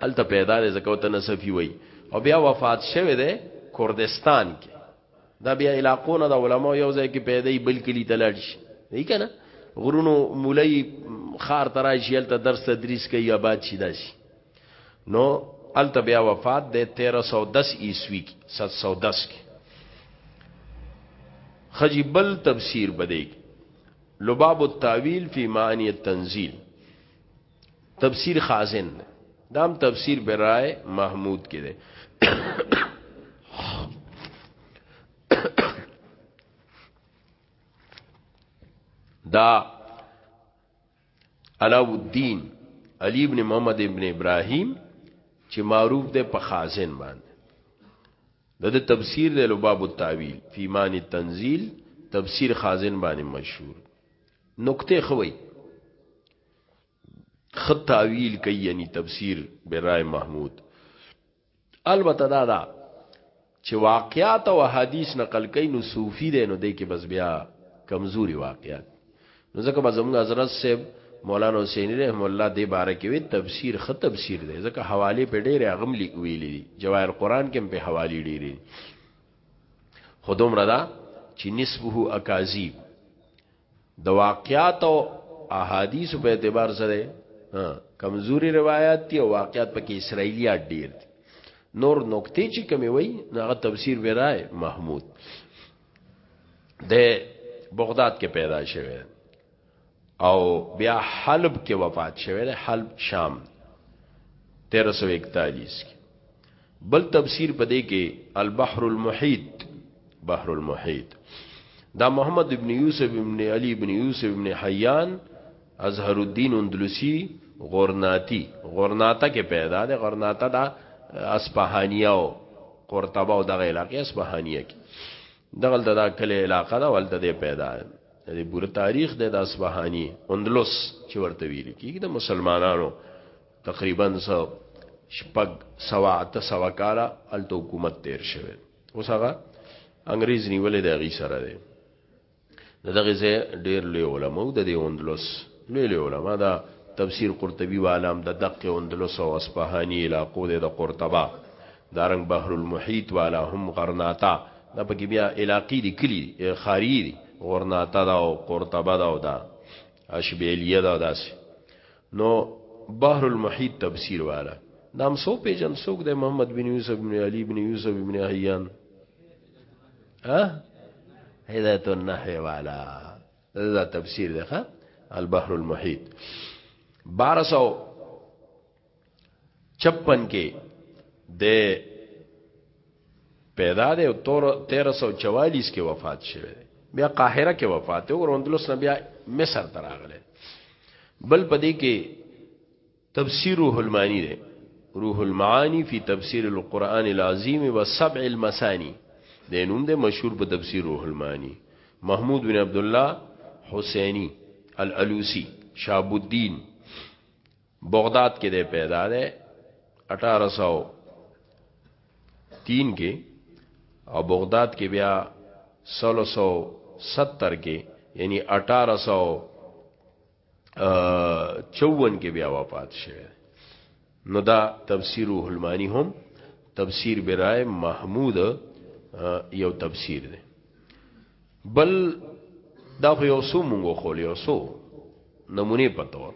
الته پیدا دی زکوته نصفی وای او بیا وفات شوه دی کردستان کې دا بیا علاقونه د علماو یو ځای کې پیدا بل کلی تلل شي دی کنه غرونو مولای خار ترایشی الته درس تدریس کوي آباد شي داسي نو الته بیا وفات دی 1310 عیسوی کې 710 کې خجی بل تفسیر بدیږي لباب التاویل فی معنی التنزیل تفسیر خازن دام تفسیر برائے محمود کې ده دا علاو الدین علی ابن محمد ابن ابراهیم چې معروف ده په خازن باندې د د تفسیر د لباب التاویل فی معنی تنزیل تفسیر خازن باندې مشهور نقطه خوي خط تعویل کوي یعنی تفسیر برای محمود البته دا دا چې واقعات او حدیث نقل کوي نو صوفي دی نو دی کې بس بیا کمزوري واقعات نو ځکه به زموږ حضرت صاحب مولانا حسین رحم الله دی باره کې وی تفسیر خط تفسیر دی ځکه حواله په ډېر اغم لیک ویلې دي جواهر قران کې په حواله ډېرې خودم ردا چې نسبه اکاذیب د واقعات او احادیث په اعتبار سره کمزوري روایت دي او واقعات پکې اسرایلیات ډیر دي نور نقطې چې کمی وای هغه تفسیر ورای محمود د بغداد کې پیدا شوه او بیا حلب کې وفات شوه حلب شام 1341 کې بل تفسیر په دې کې البحر المحیط بحر المحیط دا محمد ابن یوسف ابن علی ابن یوسف ابن حیان اظهر الدین اندلسی غورناتی غورناتا کې پیدا ده غورناتا دا اسپهانیه او قرطبه او دغه علاقې اسپهانیه کې دغه دا کله علاقه دا ولته ده پیدا ده د بور تاریخ د اسپهانی اندلس چې ورته ویل کېږي د مسلمانانو تقریبا سو شپږ سوا اته سوا کاله هلته حکومت تیر شوی اوس هغه انګریز نیولې د هغې سره دی د دغه ځای ډېر لوی علما او د دې اندلس لوی لوی علما دا تفسیر قرطبي والام د دقه اندلس او اصفهاني علاقو د قرطبه دارنګ بحر المحیط والا هم غرناتا دا پکې بیا علاقې دي کلی خاري دي غرناتا دا او قرطبه دا او دا اشبیلیه دا داسې نو بحر المحیط تفسیر والا نام سو پیجن سوک د محمد بن یوسف بن علی بن یوسف بن حیان ها هدایت النحو والا دا تفسیر ده البحر المحیط 1200 56 کې د پیدا دی او 1344 کې وفات شوه بیا قاهره کې وفات او روندلس نه بیا مصر ته راغله بل پدې کې تفسیر روح المانی دی روح المعانی فی تفسیر القرآن العظیم و سبع المسانی د نوم د مشهور په تفسیر روح المعانی محمود بن عبد الله حسینی الالوسی شاب الدین بغداد کې دی پیدا دی 1803 کې او بغداد کې بیا 1670 کې یعنی 1854 کې بیا وفات شوه نو دا تفسیر الهلمانی هم تفسیر برای محمود یو تفسیر دی بل دا خو یو سو مونږ خو یو سو نمونه په تور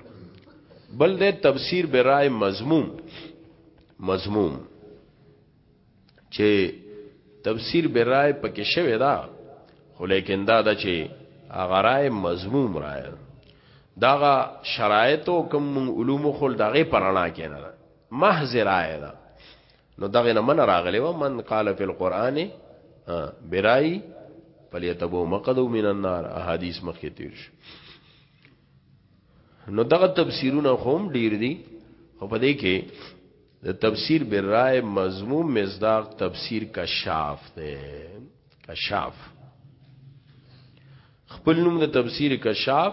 بل د تفسیر برای مضموم مضموم چې تفسیر برای پکې شوی دا خو لیکن دا د چې هغه رای مضموم رای داغه شرایط او کوم علوم خل دغه پرانا کینه محض رای ده نو دغه نه من راغلی و من قال فی القرآن برای فلیتبو مقدو من النار احادیث مخی تیر شو نو دغه تفسیرونه خوم ډیر دي خو په دې کې د تفسیر برای مضموم مصداق تفسیر کشاف ده کشاف خپل نوم د تفسیر کشاف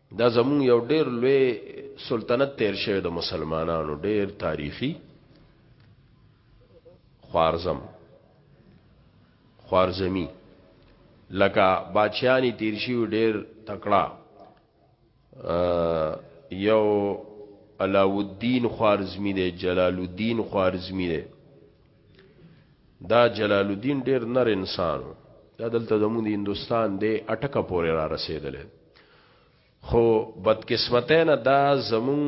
دا زمون یو ډیر لوی سلطنت تیر شوی د مسلمانانو ډیر تاریخی خوارزم خوارزمی لکه بادشاہانی تیر شي ډیر تکړه یو علاوالدین خوارزمی دی جلال الدین خوارزمی دی دا جلال الدین ډیر نر انسان دا دلته زموږ د هندستان دی اٹکه پورې را رسیدل خو بدقسمته نه دا زموږ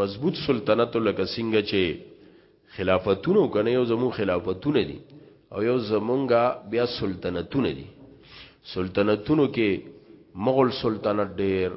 مضبوط سلطنت لکه څنګه چې خلافتونو کنه یو زموږ خلافتونه دي او یو زمونږه بیا سلطنتونه دي سلطنتونو کې مغول سلطنت ډیر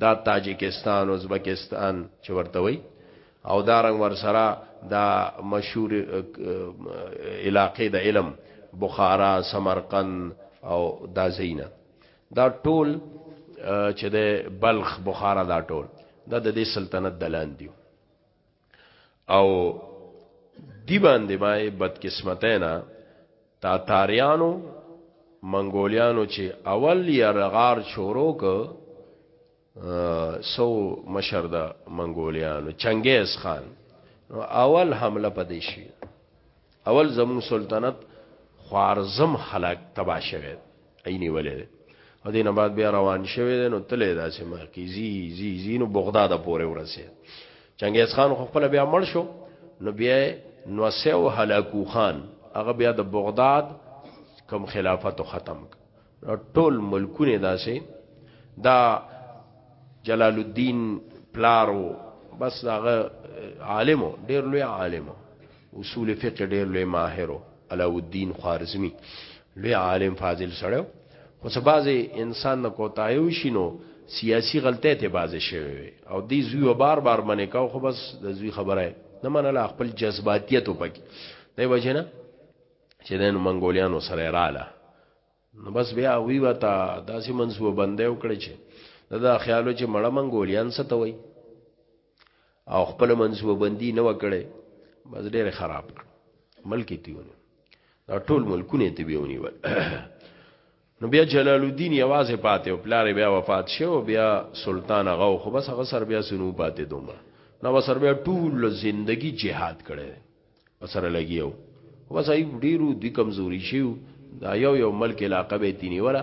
دا تاجکستان ازبکستان چې ورته وي او دا رنگ ورسره دا مشهور علاقې د علم بخارا سمرقند او دا زینا دا ټول چې د بلخ بخارا دا ټول دا د دې سلطنت دلان دیو او دی باندې باندې بدقسمتینا تا تاریانو منګولیانو چې اول یا رغار شورو ک سو مشر دا منګولیانو چنګیز خان نو اول حمله پدې شي اول زمون سلطنت خوارزم حلق تبا شوه عینی ولې او دینه بعد بیا روان شوه نو تلې داسې ما کی زی زی زی نو بغداد پورې ورسه چنګیز خان خو خپل بیا مړ شو نو بیا نو سیو حلقو خان هغه بیا د بغداد کم خلافت ختم ټول ملکونه داسې دا جلال الدین پلارو بس داغه عالمو ډیر لوی عالمو اصول فقه ډیر لوی ماهرو علاو الدین خوارزمی لوی عالم فاضل سره خو سبازه انسان نه کوتایو شینو سیاسی غلطه ته بازه شوی او دی زوی بار بار منې کاو خو بس د زوی خبره نه منله خپل جذباتیت وپک دی وجنه چې د منګولیانو سره رااله نو بس بیا وی وتا داسې منصوبه بندې وکړي چې دا, دا خیالو چې مړه منګولیان ستوي او خپل منصوبه بندي نه وکړي بس ډېر خراب کړ ملک تیونه دا ټول ملکونه ته بیونی ول نو بیا جلال الدین یوازې پاتې او پلار بیا وفات شو بیا سلطان غو خو بس هغه سر بیا سنو پاتې دومره نو سر بیا ټول زندگی جهاد کړي سره لګیو بس ایوب ډیرو دی کمزوري شیو دا یو یو ملک علاقه به تینی ولا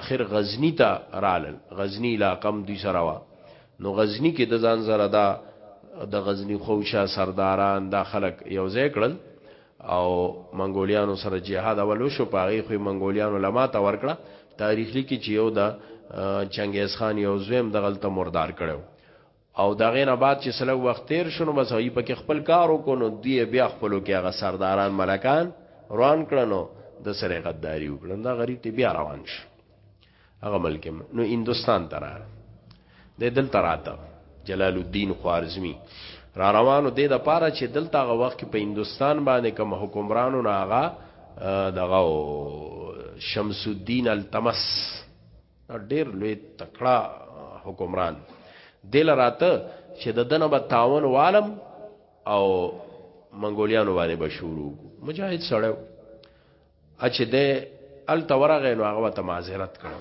اخر غزنی ته رالل غزنی علاقه هم دوی سره وا نو غزنی کې د ځان سره دا د غزنی خوشه سرداران دا خلک یو ځای کړل او منګولیانو سره جهاد اولو شو پاغي خو منګولیانو لماته ورکړه تاریخ لیکي چې یو د چنګیز خان یو زویم د غلطه مردار کړو او د هغې نه بعد چې څه لږ وخت تېر شو نو بس هغوی پکې خپل کار وکړو نو دوی یې بیا خپلو کې هغه سرداران ملکان روان کړه نو د سره غداری وکړه دا غریب ته بیا روان شو هغه ملک نو هندستان ته راغی د دلته راته جلال الدین خوارزمی را روانو د د پاره چې دلته هغه وخت کې په هندستان باندې کوم حکمرانو نه هغه دغه شمس الدین التمس ډیر لوی تکړه حکمران دل راته چې د دنه به تاون والم او منګولیانو باندې بشورو مجاهد سړیو اچ دې ال تورغه نو هغه ته معذرت کړو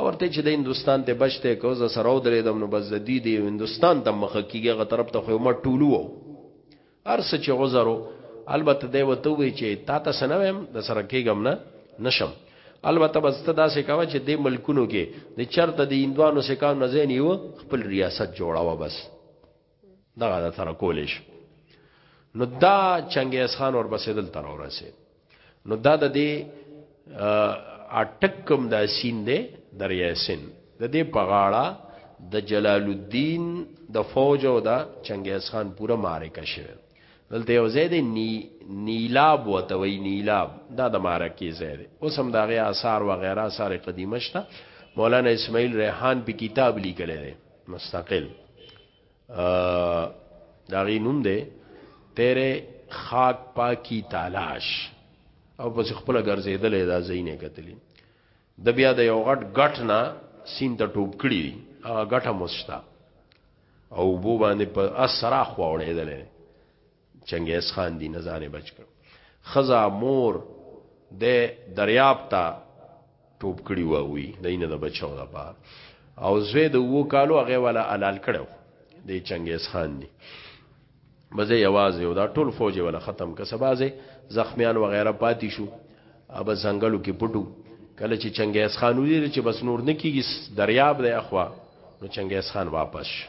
اورته چې د هندستان ته بچته کو ز سرو درې دم نو بس د دې د هندستان ته مخ کیږي غ طرف ته خو مټ ټولو هر څه چې عذر و البته دی وته وی چې تا ته سنه ویم د سره کېګم نه نشم البته بس ته داسې کوه چې د ملکونو کې د چرته د اندوانو سکان نه زین یو خپل ریاست جوړاوه بس دغه د تر کولې شو نو دا چنګیز خان ورپسې دل تر ورسېد نو دا د دې اټکم دا سین دی دریا سین د دې په غاړه د جلال الدین د فوج او د چنګیز خان پوره معرکه شوه دلته یو زید نی نیلاب وته وی نیلاب دا د معرکه زید اوس هم دغه آثار و غیره آثار قدیمه شته مولانا اسماعیل ریحان په کتاب لیکل دی مستقل دا غي نوم دی تیرې خاک پاکی تالاش او پس خپل ګرځیدلې دا زینې کتلی د بیا د یو غټ غټ نه سین ته ټوب کړی دی هغه غټه مستا او بو باندې په اسرا خوړېدلې چنګیز خان دی نه ځانه بچ کړ خزا مور د دریاب ته ټوب کړی و وی دینه د بچو د پار او زوی د وو کالو هغه ولا حلال کړو دی چنګیز خان دی مزه یواز یو دا ټول فوج ولا ختم که سبازه زخمیان و غیره پاتې شو اب زنګلو کې پټو کله چې چنګیز خان ویل چې بس نور نکیږي دریاب د اخوا نو چنګیز خان واپس شو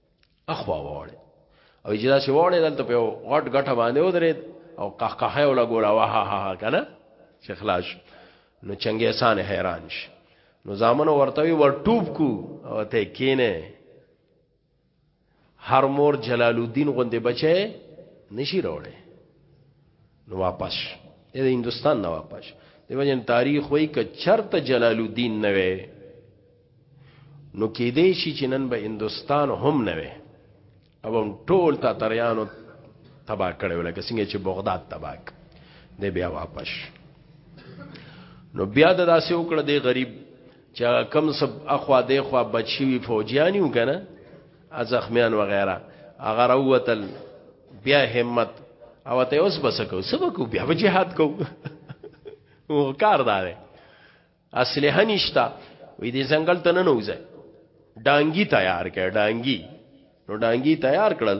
اخوا وړي او اجازه شي وړي دلته په غټ غټه باندې ودرې او قهقه ولا ګولا واه ها ها کنه چې خلاص نو چنګې سان حیران شي نو زامن ورته وی ور ټوب کو او ته کینه هر مور جلال الدین غوندې بچي نشي راوړي نو واپس د هندستان نه واپس دیو جن تاریخ وای ک چرت جلال الدین نه وای نو کې دې شي چې نن به هندستان هم نه وای او هم ټول تا تریانو تبا کړو لکه څنګه چې بغداد تبا ک دې بیا واپس نو بیا د داسې وکړه دې غریب چې کم سب اخوا دې خوا بچي وی فوجیانی وکنه زخمیان وغیرہ هغه راوتل بیا همت او ته اوس بس کو سبا کو بیا جهاد کو او کار دار اصله هنيشتا وې دې ځنګل ته نه نوځه ډانګي تیار کړ ډانګي نو ډانګي تیار کړل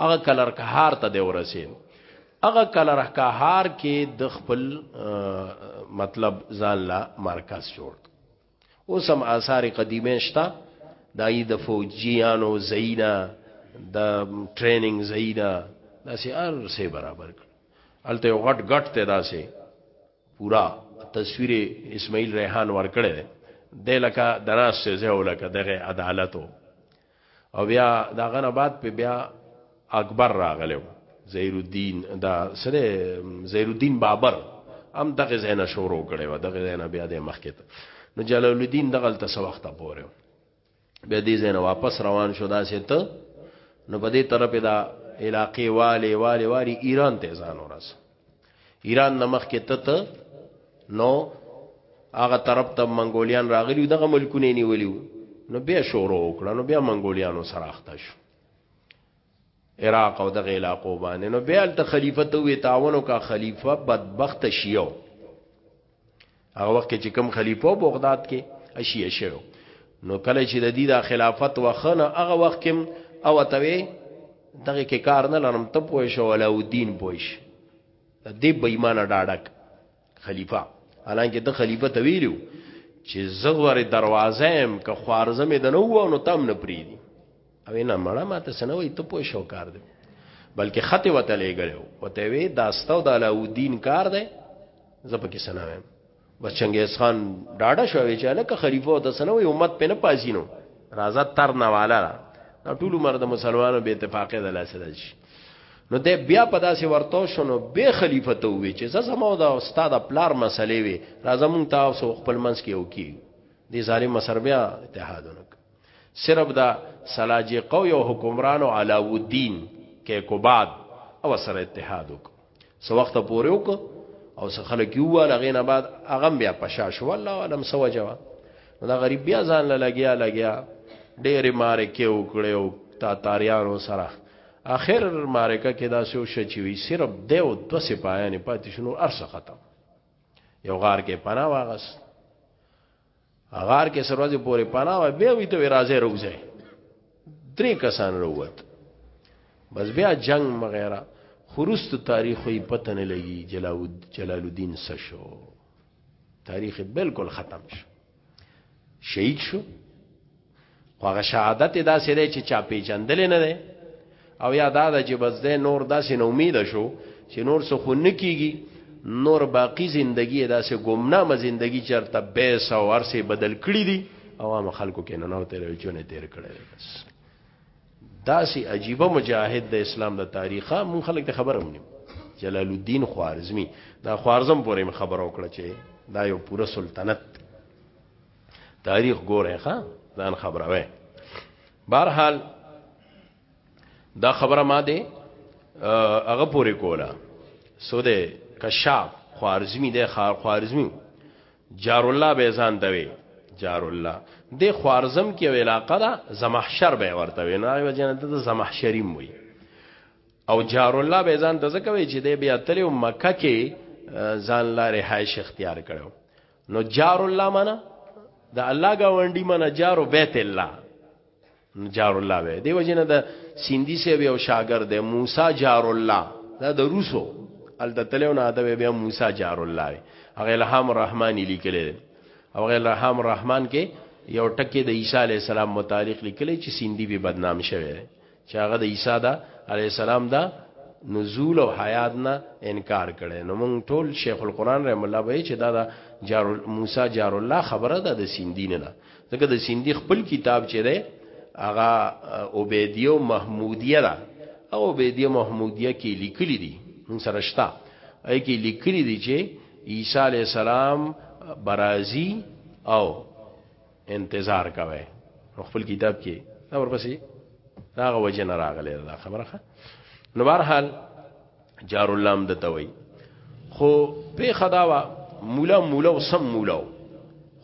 هغه کلر کهار ته دی ورسید هغه کلر کهار کې د خپل مطلب ځان لا مرکز جوړ اوس هم آثار قدیمه شته دای د فوجیانو زینا د ټریننګ زینا داسې هر څه برابر کړ الته یو غټ غټ ته داسې پورا تصویر اسماعیل ریحان ورکړی دی د لکه دراس سه زه ولکه دغه عدالتو او بیا دا غنه بعد په بیا اکبر راغلو زهیر الدین دا سره زهیر الدین بابر هم دغه زینه شروع کړي و دغه زینه بیا د مخکې ته نو جلال الدین دغه تل څه وخت پورې بیا دې زینه واپس روان شو دا سیت نو په دې طرف دا علاقې والي والي والي ایران ته ځان ورس ایران نمخ کې تت نو هغه طرف ته منګولیان راغلی دغه ملکونه نیولیو نو بیا شروع وکړه نو بیا منګولیانو سره اخته شو عراق او دغه علاقو باندې نو بیا ته خلیفہ ته وی تعاونو کا خلیفہ بدبخت شیو هغه وخت کې چې کوم خلیفہ بغداد کې اشیعه شوی نو کله چې د دې د خلافت وخنه هغه وخت کې او توی دغه کې کار نه لرم ته پوه شو ولا الدین پوه شو د دې بېمانه ډاډک خلیفہ حالانکه د خلیفہ ته ویلو چې زغور دروازه هم که خوارزمه د نو نو تم نه پریدي او نه مړه ماته سنوي ته پوه شو کار دی بلکې خط وته لګلو وته وی داستو د علاوالدین کار دی زپه کې سنوي بس چنګیز خان ډاډه شوی چې لکه خلیفہ د سنوي امت په نه پازینو رازه تر نه والا دا ټول عمر د مسلمانانو به اتفاق ده لاسه ده شي نو د بیا په داسې ورتو شنو به خلیفہ ته وی چې زما دا استاد پلار مسلې وي راځم تاسو خپل منځ کې وکي دي ظالم سر بیا اتحادونه صرف د سلاجقو یو حکمران علاوالدین کیکوباد او سره اتحاد وک سو وخت پورې وک او سه خلک یو والا غینه بعد اغم بیا پشا شو الله علم سو جواب دا غریب بیا ځان لګیا لګیا ډېر مارې کې وکړې او تا تاریانو سره اخر مارکه کې دا سو شچوي صرف دیو دو سپایانه پاتې شنو ارسه ختم یو غار کې پناه واغس غار کې سروازي پورې پناه وای بیا وی ته راځي روزه درې کسان وروت بس بیا جنگ مغیره خروست تاریخ یې پته نه لګي جلاود جلال الدین سشو تاریخ بالکل ختم شو شهید شو خو هغه شهادت یې داسې دی چې چا پیژندلی نه دی او یا دا ده چې بس دی نور داسې نه امید شو چې نور څه خو نه کیږي نور باقی زندگی داسې ګمنامه زندگی چرته بیس او ارسه بدل کړی دي عوام خلکو کې نه نو تیر چونه تیر کړی بس داسې عجیبه مجاهد د اسلام د تاریخه مون خلک ته خبره مونږ جلال الدین خوارزمی دا خوارزم پورې خبر او کړ چې دا یو پوره سلطنت تاریخ ګوره ښا ځان خبره وې بهرحال دا خبره ما ده هغه پوری کوله سوده کشاف خوارزمی ده خار خوارزمی جار الله به ځان دوي جار الله د خوارزم کې علاقه ده زمحشر به ورته وي نه وجه نه ده زمحشریم وي او جار الله به ځان د زکوي چې د بیا تل مکه کې ځان لارې هایش اختیار کړو نو جار الله معنا د الله گاونډي معنا جارو بیت الله جار الله وی دی وجنه د سیندی سی یو شاګرد موسی جار الله دا د روسو ال د تلو نه ادب بیا موسی جار الله هغه الهام الرحمن لیکل او هغه الهام الرحمن کې یو ټکی د عیسی علی السلام متعلق لیکل چې سیندی به بدنام شوی چې هغه د عیسی دا علی السلام دا نزول او حیات نه انکار کړي نو موږ ټول شیخ القران رحم الله به چې دا د جار موسی جار الله خبره ده د سیندی نه ده ځکه د سیندی خپل کتاب چې ده هغه عبیدیه او محمودیه ده او عبیدیه محمودیه کې لیکلي دي موږ سره شته اې کې لیکلي دي چې عیسی علی السلام برازي او انتظار کوي نو خپل کتاب کې دا ورپسې دا غوجه نه راغله دا خبره نو بهرحال جار اللام د توي خو په خداوا مولا مولا او سم مولا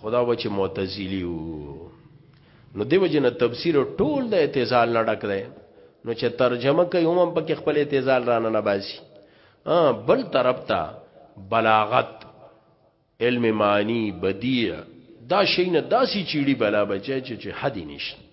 خدا و چې معتزلی نو دیو جن تفسیر ټول د اعتزال نه ډک دی نو چې ترجمه کوي هم په کې خپل اعتزال رانه نه باسي بل طرف ته بلاغت علم معنی بدیع دا شي نه داسي چیړي بلا بچي چې چې حد نشته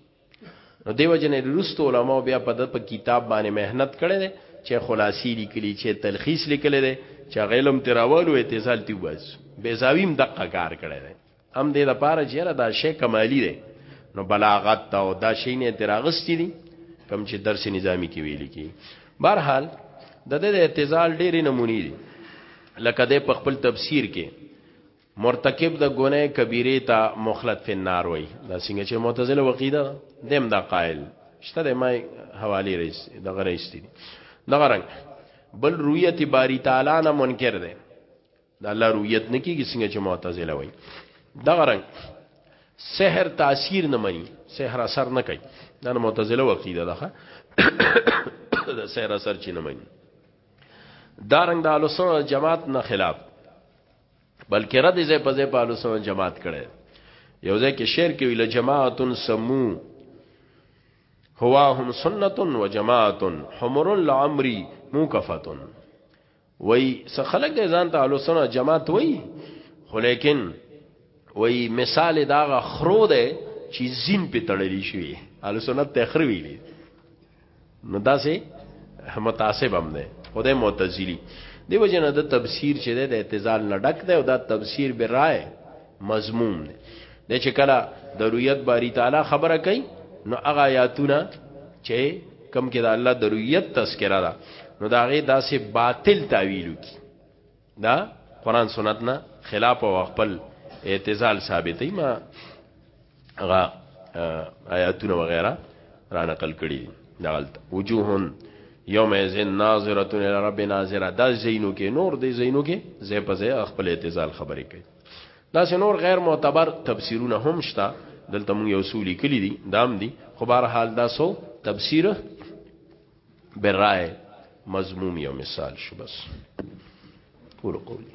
نو دیو جن رست علماء بیا په د په کتاب باندې مهنت کړي دي چې خلاصي لیکلي چې تلخیص لیکلي دي چې غیلم تراولو اتصال تی بس بیزاویم دقه کار کړي دي هم دې د پاره چیرې دا شی کمالی دي نو بلاغت او دا شی نه تراغستی دي کم چې درس نظامی کې ویل کی بهرحال د دې اعتزال ډېری نمونې دي لکه د په خپل تفسیر کې مرتکب د ګناه کبیره ته مخلد فی النار وای دا څنګه چې معتزله وقیده دیم دا قائل شته د مای حوالی رئیس د غریس دي دغه رنگ بل رؤیت باری تعالی نه منکر دی دا الله رؤیت نه کیږي څنګه چې معتزله وای دغه رنگ سحر تاثیر نه مني سحر اثر نه کوي دا معتزله وقیده ده دا سحر اثر چی نه مني دارنګ د دا الوسنه جماعت نه خلاف بلکې رد زې په زې په الوسنه جماعت کړي یو ځای کې شعر کې ویل جماعت سمو هواهم سنت و جماعت حمر العمری موکفتن وای څه خلک د ځان ته الوسنه جماعت وای خو لیکن وای مثال دا خرو ده چې زین په تړلی شي الوسنت تخروی دي نو داسې متعصب هم دی خدای معتزلی دیو جن د تفسیر چې د اعتزال نه ډک دی او دا تفسیر به رائے مضموم دی د چې کله د رؤیت باری تعالی خبره کوي نو هغه آیاتونه چې کم کې د الله د رؤیت تذکرہ ده نو دا غي داسې باطل تعویل کی دا قران سنت نه خلاف او خپل اعتزال ثابتې ما غا آیاتونه وغیرہ را نقل کړي دغلت وجوهن یوم ازن ناظره الی رب ناظره دا زینو کې نور دی زینو کې زې په زې خپل اعتزال خبرې کوي دا نور غیر معتبر تفسیرونه هم شته دلته موږ یو سولي کلی دي دام دي خو بهر حال دا سو تفسیر برای مضموم یو مثال شو بس قول قولی